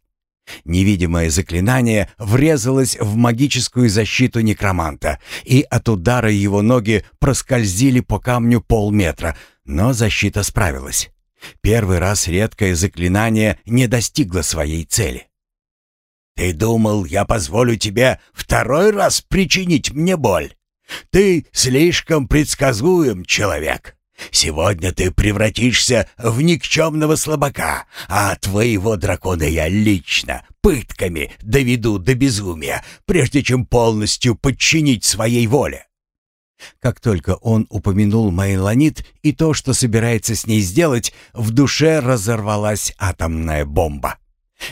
Невидимое заклинание врезалось в магическую защиту некроманта, и от удара его ноги проскользили по камню полметра, но защита справилась. Первый раз редкое заклинание не достигло своей цели. «Ты думал, я позволю тебе второй раз причинить мне боль? Ты слишком предсказуем человек. Сегодня ты превратишься в никчемного слабака, а твоего дракона я лично пытками доведу до безумия, прежде чем полностью подчинить своей воле. Как только он упомянул Мейланит и то, что собирается с ней сделать, в душе разорвалась атомная бомба.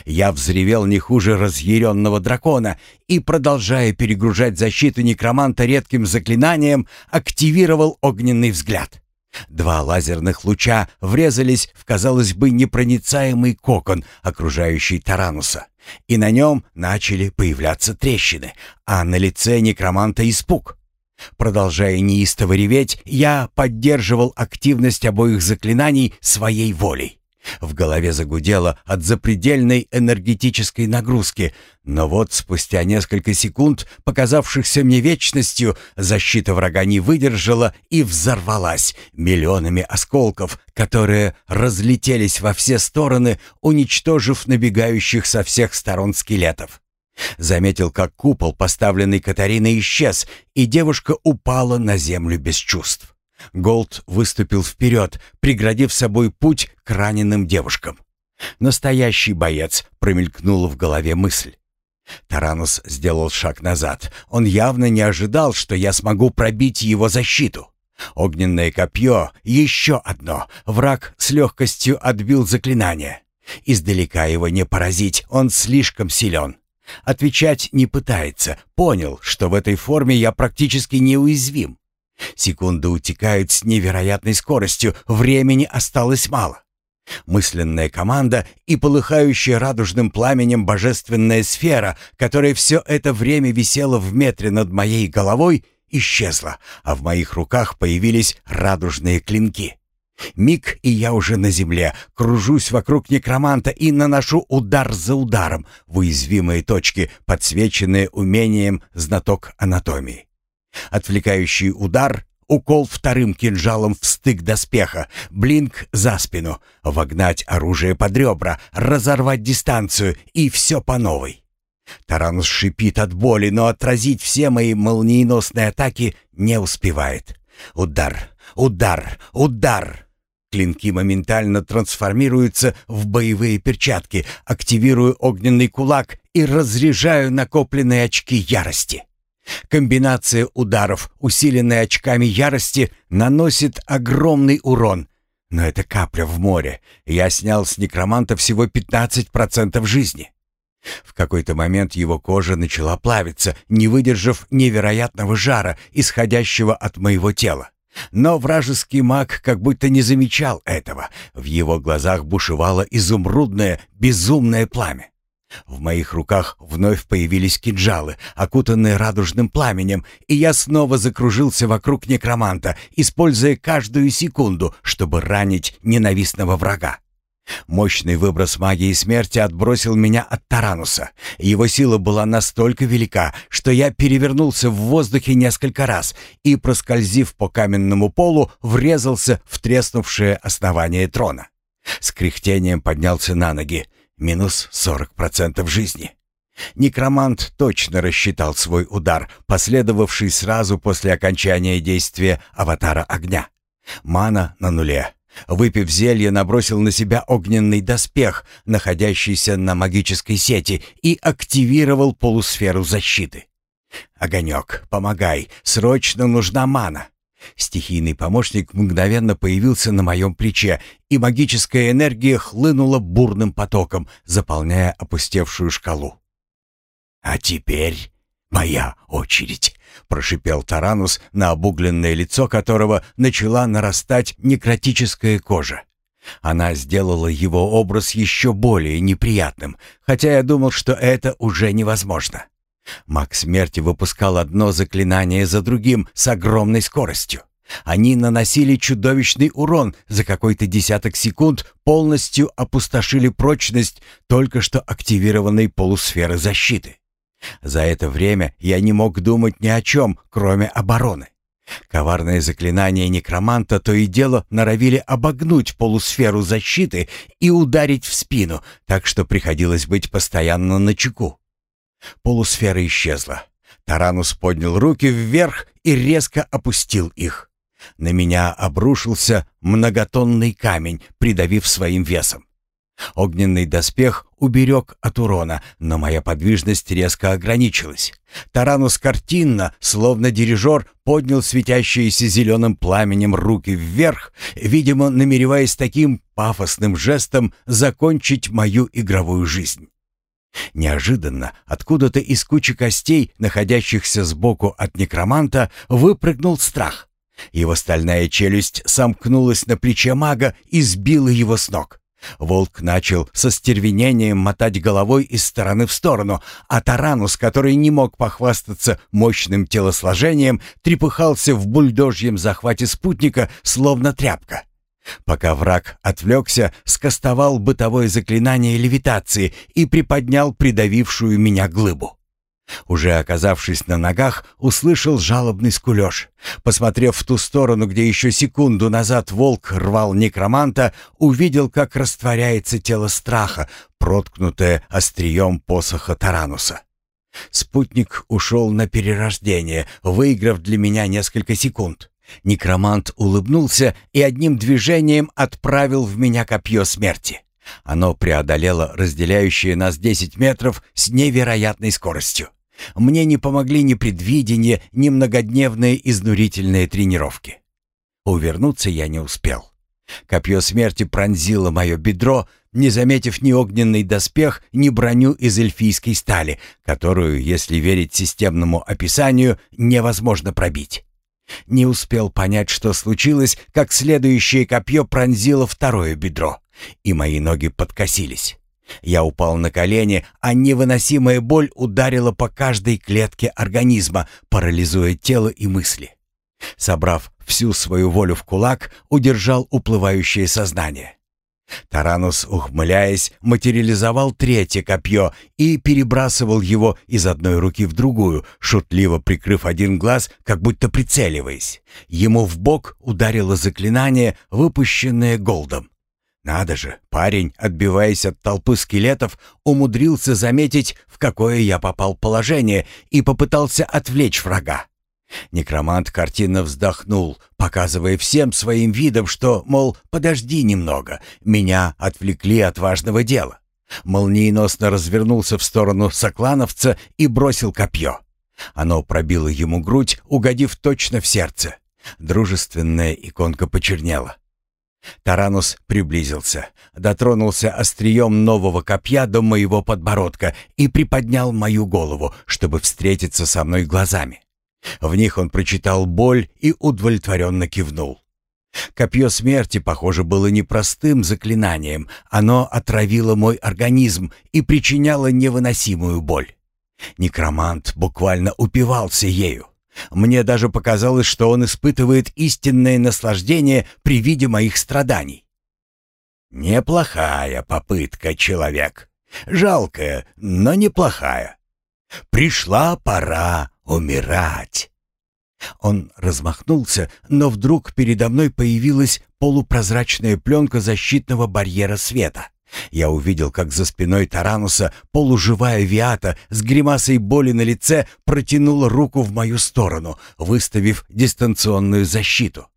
Я взревел не хуже разъяренного дракона и, продолжая перегружать защиту некроманта редким заклинанием, активировал огненный взгляд. Два лазерных луча врезались в, казалось бы, непроницаемый кокон, окружающий Тарануса, и на нем начали появляться трещины, а на лице некроманта испуг. Продолжая неистово реветь, я поддерживал активность обоих заклинаний своей волей. В голове загудело от запредельной энергетической нагрузки, но вот спустя несколько секунд, показавшихся мне вечностью, защита врага не выдержала и взорвалась миллионами осколков, которые разлетелись во все стороны, уничтожив набегающих со всех сторон скелетов. Заметил, как купол, поставленный Катариной, исчез, и девушка упала на землю без чувств. Голд выступил вперед, преградив собой путь к раненым девушкам. «Настоящий боец», — промелькнула в голове мысль. Таранус сделал шаг назад. Он явно не ожидал, что я смогу пробить его защиту. Огненное копье, еще одно. Враг с легкостью отбил заклинание. Издалека его не поразить, он слишком силен. Отвечать не пытается, понял, что в этой форме я практически неуязвим. Секунды утекают с невероятной скоростью, времени осталось мало. Мысленная команда и полыхающая радужным пламенем божественная сфера, которая все это время висела в метре над моей головой, исчезла, а в моих руках появились радужные клинки. Миг, и я уже на земле, кружусь вокруг некроманта и наношу удар за ударом в уязвимые точки, подсвеченные умением знаток анатомии. Отвлекающий удар, укол вторым кинжалом в стык доспеха, блинк за спину, вогнать оружие под ребра, разорвать дистанцию и все по новой. Таранус шипит от боли, но отразить все мои молниеносные атаки не успевает. Удар, удар, удар. Клинки моментально трансформируются в боевые перчатки, активирую огненный кулак и разряжаю накопленные очки ярости. Комбинация ударов, усиленная очками ярости, наносит огромный урон. Но это капля в море. Я снял с некроманта всего 15% жизни. В какой-то момент его кожа начала плавиться, не выдержав невероятного жара, исходящего от моего тела. Но вражеский маг как будто не замечал этого. В его глазах бушевало изумрудное, безумное пламя. В моих руках вновь появились кинжалы, окутанные радужным пламенем, и я снова закружился вокруг некроманта, используя каждую секунду, чтобы ранить ненавистного врага. Мощный выброс магии смерти отбросил меня от Тарануса. Его сила была настолько велика, что я перевернулся в воздухе несколько раз и, проскользив по каменному полу, врезался в треснувшее основание трона. С кряхтением поднялся на ноги. Минус 40% жизни. Некромант точно рассчитал свой удар, последовавший сразу после окончания действия аватара огня. Мана на нуле. Выпив зелье, набросил на себя огненный доспех, находящийся на магической сети, и активировал полусферу защиты. «Огонек, помогай, срочно нужна мана!» Стихийный помощник мгновенно появился на моем плече, и магическая энергия хлынула бурным потоком, заполняя опустевшую шкалу. «А теперь моя очередь», — прошипел Таранус, на обугленное лицо которого начала нарастать некротическая кожа. Она сделала его образ еще более неприятным, хотя я думал, что это уже невозможно. Маг смерти выпускал одно заклинание за другим с огромной скоростью. Они наносили чудовищный урон за какой-то десяток секунд, полностью опустошили прочность только что активированной полусферы защиты. За это время я не мог думать ни о чем, кроме обороны. Коварные заклинания некроманта то и дело норовили обогнуть полусферу защиты и ударить в спину, так что приходилось быть постоянно на чеку. Полусфера исчезла. Таранус поднял руки вверх и резко опустил их. На меня обрушился многотонный камень, придавив своим весом. Огненный доспех уберег от урона, но моя подвижность резко ограничилась. Таранус картинно, словно дирижер, поднял светящиеся зеленым пламенем руки вверх, видимо, намереваясь таким пафосным жестом закончить мою игровую жизнь. Неожиданно откуда-то из кучи костей, находящихся сбоку от некроманта, выпрыгнул страх. Его стальная челюсть сомкнулась на плече мага и сбила его с ног. Волк начал со стервенением мотать головой из стороны в сторону, а Таранус, который не мог похвастаться мощным телосложением, трепыхался в бульдожьем захвате спутника, словно тряпка. Пока враг отвлекся, скостовал бытовое заклинание левитации и приподнял придавившую меня глыбу. Уже оказавшись на ногах, услышал жалобный скулеж. Посмотрев в ту сторону, где еще секунду назад волк рвал некроманта, увидел, как растворяется тело страха, проткнутое острием посоха Тарануса. Спутник ушел на перерождение, выиграв для меня несколько секунд. Некромант улыбнулся и одним движением отправил в меня копье смерти. Оно преодолело разделяющие нас 10 метров с невероятной скоростью. Мне не помогли ни предвидение, ни многодневные изнурительные тренировки. Увернуться я не успел. Копье смерти пронзило мое бедро, не заметив ни огненный доспех, ни броню из эльфийской стали, которую, если верить системному описанию, невозможно пробить. Не успел понять, что случилось, как следующее копье пронзило второе бедро, и мои ноги подкосились. Я упал на колени, а невыносимая боль ударила по каждой клетке организма, парализуя тело и мысли. Собрав всю свою волю в кулак, удержал уплывающее сознание. Таранус, ухмыляясь, материализовал третье копье и перебрасывал его из одной руки в другую, шутливо прикрыв один глаз, как будто прицеливаясь. Ему в бок ударило заклинание, выпущенное Голдом. Надо же, парень, отбиваясь от толпы скелетов, умудрился заметить, в какое я попал положение, и попытался отвлечь врага. Некромант картинно вздохнул, показывая всем своим видом, что, мол, подожди немного, меня отвлекли от важного дела. Молниеносно развернулся в сторону соклановца и бросил копье. Оно пробило ему грудь, угодив точно в сердце. Дружественная иконка почернела. Таранус приблизился, дотронулся острием нового копья до моего подбородка и приподнял мою голову, чтобы встретиться со мной глазами. В них он прочитал боль и удовлетворенно кивнул. Копье смерти, похоже, было непростым заклинанием. Оно отравило мой организм и причиняло невыносимую боль. Некромант буквально упивался ею. Мне даже показалось, что он испытывает истинное наслаждение при виде моих страданий. Неплохая попытка, человек. Жалкая, но неплохая. Пришла пора умирать. Он размахнулся, но вдруг передо мной появилась полупрозрачная пленка защитного барьера света. Я увидел, как за спиной Тарануса полуживая Виата с гримасой боли на лице протянула руку в мою сторону, выставив дистанционную защиту.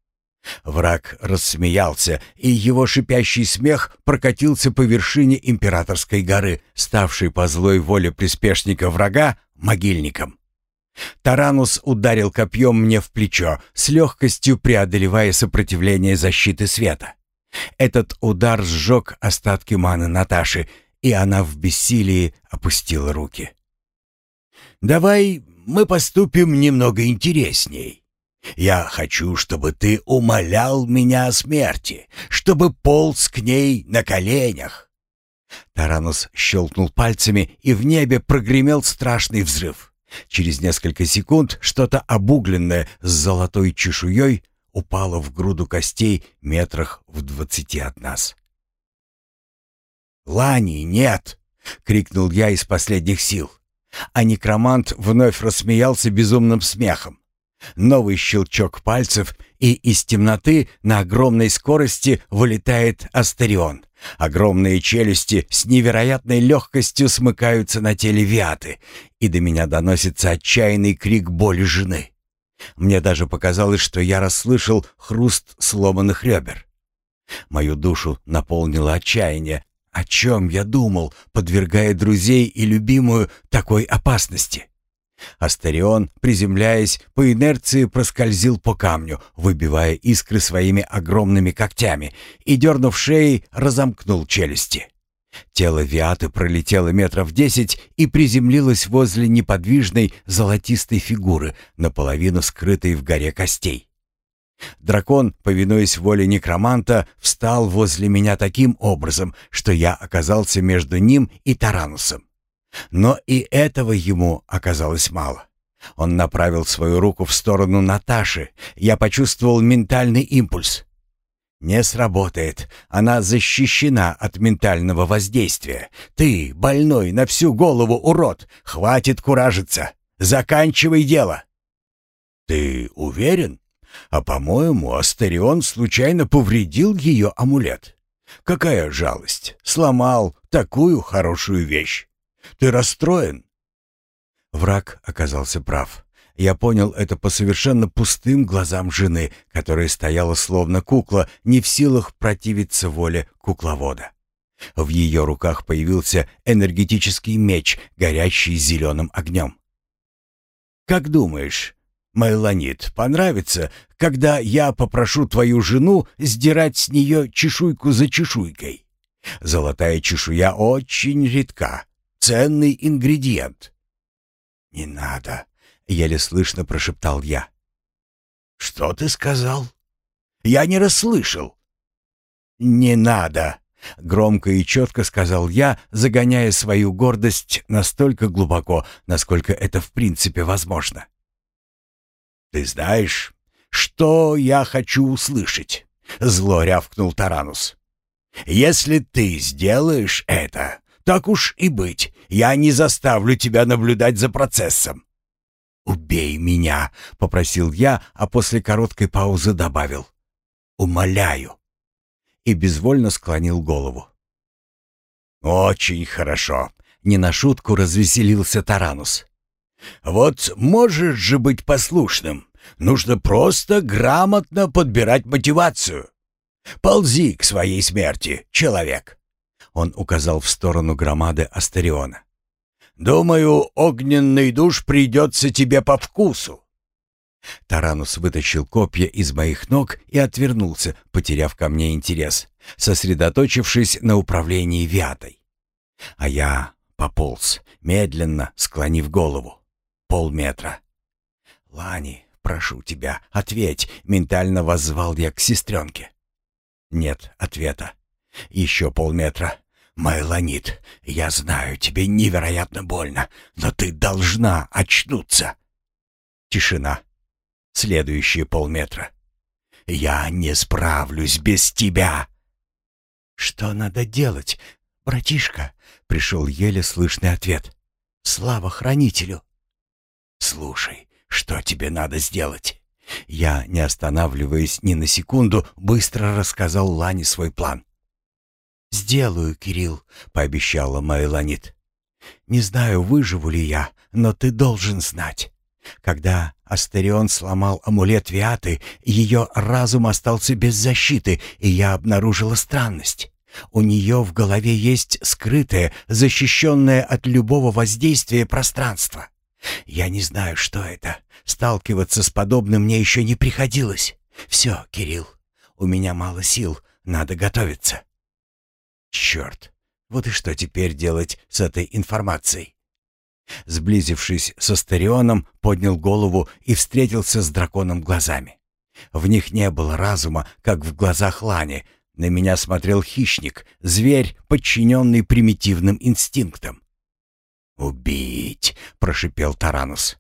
Враг рассмеялся, и его шипящий смех прокатился по вершине императорской горы, ставшей по злой воле приспешника врага могильником. Таранус ударил копьем мне в плечо, с легкостью преодолевая сопротивление защиты света. Этот удар сжег остатки маны Наташи, и она в бессилии опустила руки. «Давай мы поступим немного интересней. Я хочу, чтобы ты умолял меня о смерти, чтобы полз к ней на коленях». Таранус щелкнул пальцами, и в небе прогремел страшный взрыв. Через несколько секунд что-то обугленное с золотой чешуей упала в груду костей метрах в двадцати от нас. «Лани, нет!» — крикнул я из последних сил. А некромант вновь рассмеялся безумным смехом. Новый щелчок пальцев, и из темноты на огромной скорости вылетает Астерион. Огромные челюсти с невероятной легкостью смыкаются на теле Виаты, и до меня доносится отчаянный крик боли жены. Мне даже показалось, что я расслышал хруст сломанных ребер. Мою душу наполнило отчаяние. О чем я думал, подвергая друзей и любимую такой опасности? Астерион, приземляясь, по инерции проскользил по камню, выбивая искры своими огромными когтями, и, дернув шеей, разомкнул челюсти. Тело Виаты пролетело метров десять и приземлилось возле неподвижной золотистой фигуры, наполовину скрытой в горе костей. Дракон, повинуясь воле некроманта, встал возле меня таким образом, что я оказался между ним и Таранусом. Но и этого ему оказалось мало. Он направил свою руку в сторону Наташи. Я почувствовал ментальный импульс. «Не сработает. Она защищена от ментального воздействия. Ты, больной на всю голову урод, хватит куражиться. Заканчивай дело». «Ты уверен? А, по-моему, Астерион случайно повредил ее амулет. Какая жалость. Сломал такую хорошую вещь. Ты расстроен?» Враг оказался прав. Я понял это по совершенно пустым глазам жены, которая стояла словно кукла, не в силах противиться воле кукловода. В ее руках появился энергетический меч, горящий зеленым огнем. «Как думаешь, Майланит, понравится, когда я попрошу твою жену сдирать с нее чешуйку за чешуйкой? Золотая чешуя очень редка, ценный ингредиент». «Не надо», еле слышно прошептал я. Что ты сказал? Я не расслышал. Не надо, громко и четко сказал я, загоняя свою гордость настолько глубоко, насколько это в принципе возможно. Ты знаешь, что я хочу услышать? Зло рявкнул Таранус. Если ты сделаешь это, так уж и быть, я не заставлю тебя наблюдать за процессом. «Убей меня!» — попросил я, а после короткой паузы добавил. «Умоляю!» И безвольно склонил голову. «Очень хорошо!» — не на шутку развеселился Таранус. «Вот можешь же быть послушным. Нужно просто грамотно подбирать мотивацию. Ползи к своей смерти, человек!» Он указал в сторону громады Астериона. Думаю, огненный душ придется тебе по вкусу». Таранус вытащил копья из моих ног и отвернулся, потеряв ко мне интерес, сосредоточившись на управлении вятой. А я пополз, медленно склонив голову. Полметра. «Лани, прошу тебя, ответь!» — ментально воззвал я к сестренке. Нет ответа. Еще полметра. «Майланит, я знаю, тебе невероятно больно, но ты должна очнуться!» Тишина. Следующие полметра. «Я не справлюсь без тебя!» «Что надо делать, братишка?» — пришел еле слышный ответ. «Слава хранителю!» «Слушай, что тебе надо сделать?» Я, не останавливаясь ни на секунду, быстро рассказал Лане свой план. «Сделаю, Кирилл», — пообещала Майланит. «Не знаю, выживу ли я, но ты должен знать. Когда Астерион сломал амулет Виаты, ее разум остался без защиты, и я обнаружила странность. У нее в голове есть скрытое, защищенное от любого воздействия пространство. Я не знаю, что это. Сталкиваться с подобным мне еще не приходилось. Все, Кирилл, у меня мало сил, надо готовиться. Черт, вот и что теперь делать с этой информацией? Сблизившись с Астерионом, поднял голову и встретился с драконом глазами. В них не было разума, как в глазах Лани. На меня смотрел хищник, зверь, подчиненный примитивным инстинктам. «Убить!» — прошипел Таранус.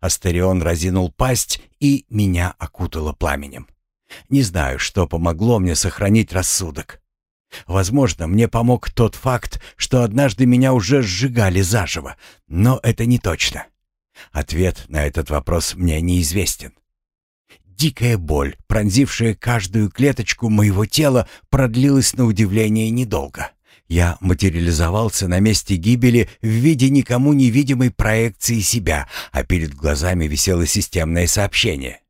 Астерион разинул пасть, и меня окутало пламенем. Не знаю, что помогло мне сохранить рассудок. Возможно, мне помог тот факт, что однажды меня уже сжигали заживо, но это не точно. Ответ на этот вопрос мне неизвестен. Дикая боль, пронзившая каждую клеточку моего тела, продлилась на удивление недолго. Я материализовался на месте гибели в виде никому невидимой проекции себя, а перед глазами висело системное сообщение.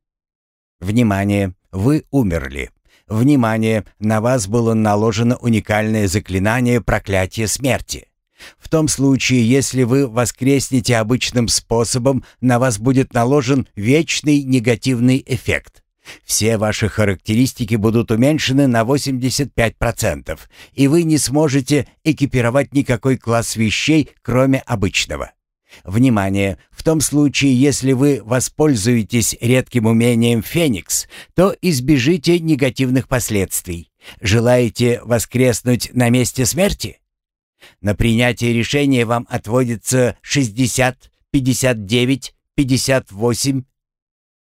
«Внимание! Вы умерли. Внимание! На вас было наложено уникальное заклинание проклятия смерти. В том случае, если вы воскреснете обычным способом, на вас будет наложен вечный негативный эффект. Все ваши характеристики будут уменьшены на 85%, и вы не сможете экипировать никакой класс вещей, кроме обычного. Внимание! В том случае, если вы воспользуетесь редким умением «Феникс», то избежите негативных последствий. Желаете воскреснуть на месте смерти? На принятие решения вам отводится 60, 59, 58.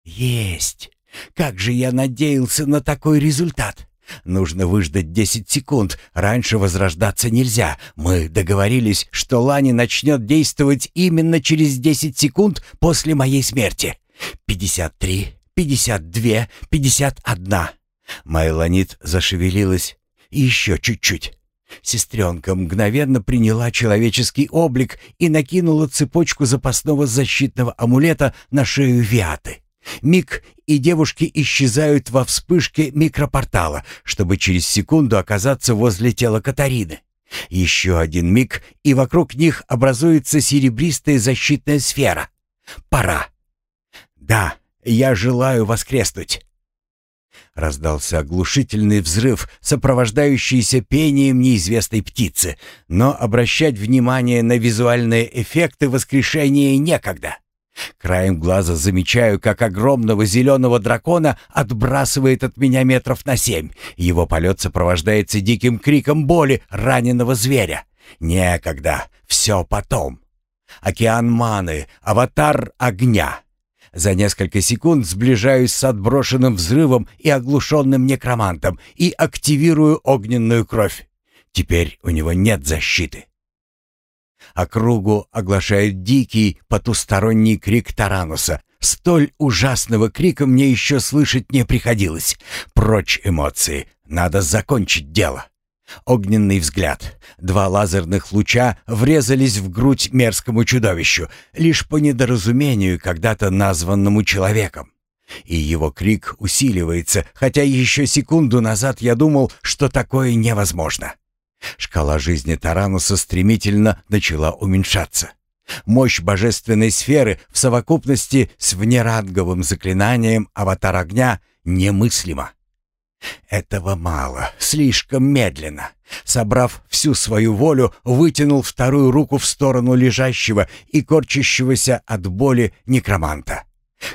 Есть! Как же я надеялся на такой результат! Нужно выждать 10 секунд. Раньше возрождаться нельзя. Мы договорились, что Лани начнет действовать именно через 10 секунд после моей смерти. 53, 52, 51. Майланит зашевелилась. Еще чуть-чуть. Сестренка мгновенно приняла человеческий облик и накинула цепочку запасного защитного амулета на шею Виаты. Миг, и девушки исчезают во вспышке микропортала, чтобы через секунду оказаться возле тела Катарины. Еще один миг, и вокруг них образуется серебристая защитная сфера. Пора. Да, я желаю воскреснуть. Раздался оглушительный взрыв, сопровождающийся пением неизвестной птицы, но обращать внимание на визуальные эффекты воскрешения некогда. Краем глаза замечаю, как огромного зеленого дракона отбрасывает от меня метров на семь. Его полет сопровождается диким криком боли раненого зверя. Некогда, все потом. Океан маны, аватар огня. За несколько секунд сближаюсь с отброшенным взрывом и оглушенным некромантом и активирую огненную кровь. Теперь у него нет защиты. Округу оглашает дикий потусторонний крик Тарануса. Столь ужасного крика мне еще слышать не приходилось. Прочь эмоции, надо закончить дело. Огненный взгляд. Два лазерных луча врезались в грудь мерзкому чудовищу, лишь по недоразумению когда-то названному человеком. И его крик усиливается, хотя еще секунду назад я думал, что такое невозможно. Шкала жизни Тарануса стремительно начала уменьшаться. Мощь божественной сферы в совокупности с внеранговым заклинанием «Аватар огня» немыслима. Этого мало, слишком медленно. Собрав всю свою волю, вытянул вторую руку в сторону лежащего и корчащегося от боли некроманта.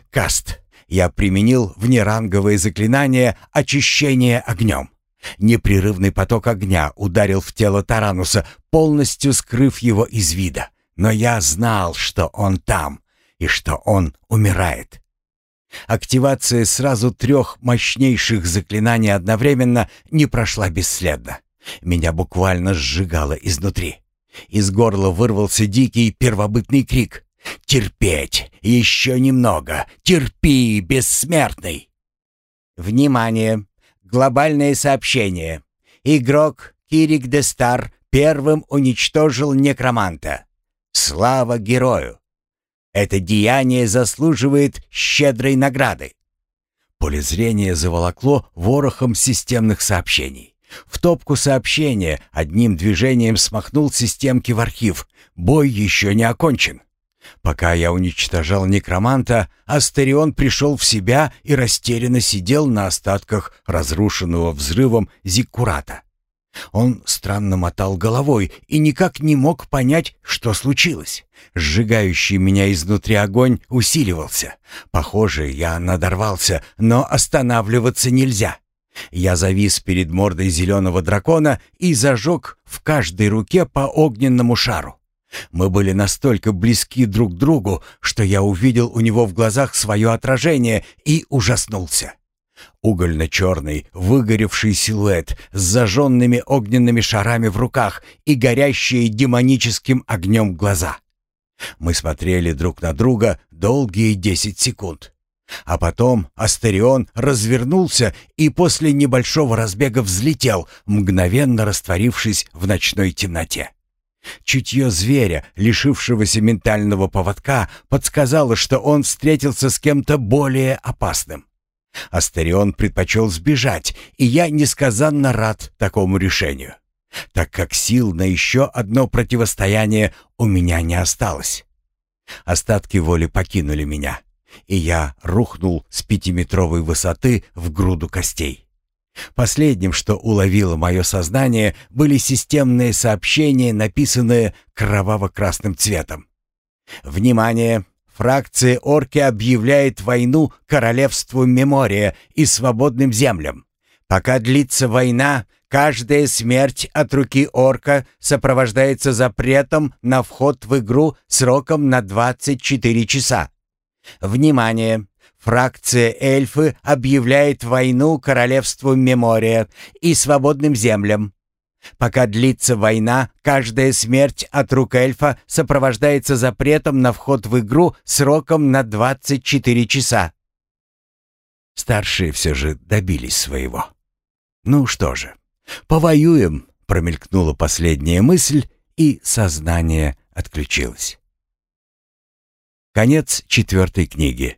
Каст. Я применил внеранговое заклинание очищения огнем. Непрерывный поток огня ударил в тело Тарануса, полностью скрыв его из вида. Но я знал, что он там и что он умирает. Активация сразу трех мощнейших заклинаний одновременно не прошла бесследно. Меня буквально сжигало изнутри. Из горла вырвался дикий первобытный крик. «Терпеть! Еще немного! Терпи, бессмертный!» Внимание! Глобальное сообщение. Игрок Кирик Дестар первым уничтожил некроманта. Слава герою! Это деяние заслуживает щедрой награды. Поле зрения заволокло ворохом системных сообщений. В топку сообщения одним движением смахнул системки в архив. Бой еще не окончен. Пока я уничтожал некроманта, Астерион пришел в себя и растерянно сидел на остатках разрушенного взрывом зиккурата. Он странно мотал головой и никак не мог понять, что случилось. Сжигающий меня изнутри огонь усиливался. Похоже, я надорвался, но останавливаться нельзя. Я завис перед мордой зеленого дракона и зажег в каждой руке по огненному шару. Мы были настолько близки друг к другу, что я увидел у него в глазах свое отражение и ужаснулся. Угольно-черный, выгоревший силуэт с зажженными огненными шарами в руках и горящие демоническим огнем глаза. Мы смотрели друг на друга долгие десять секунд. А потом Астерион развернулся и после небольшого разбега взлетел, мгновенно растворившись в ночной темноте. Чутье зверя, лишившегося ментального поводка, подсказало, что он встретился с кем-то более опасным. Астерион предпочел сбежать, и я несказанно рад такому решению, так как сил на еще одно противостояние у меня не осталось. Остатки воли покинули меня, и я рухнул с пятиметровой высоты в груду костей. Последним, что уловило мое сознание, были системные сообщения, написанные кроваво-красным цветом. «Внимание! Фракция Орки объявляет войну королевству Мемория и свободным землям. Пока длится война, каждая смерть от руки орка сопровождается запретом на вход в игру сроком на 24 часа. Внимание! Фракция эльфы объявляет войну королевству Мемория и свободным землям. Пока длится война, каждая смерть от рук эльфа сопровождается запретом на вход в игру сроком на 24 часа. Старшие все же добились своего. Ну что же, повоюем, промелькнула последняя мысль, и сознание отключилось. Конец четвертой книги.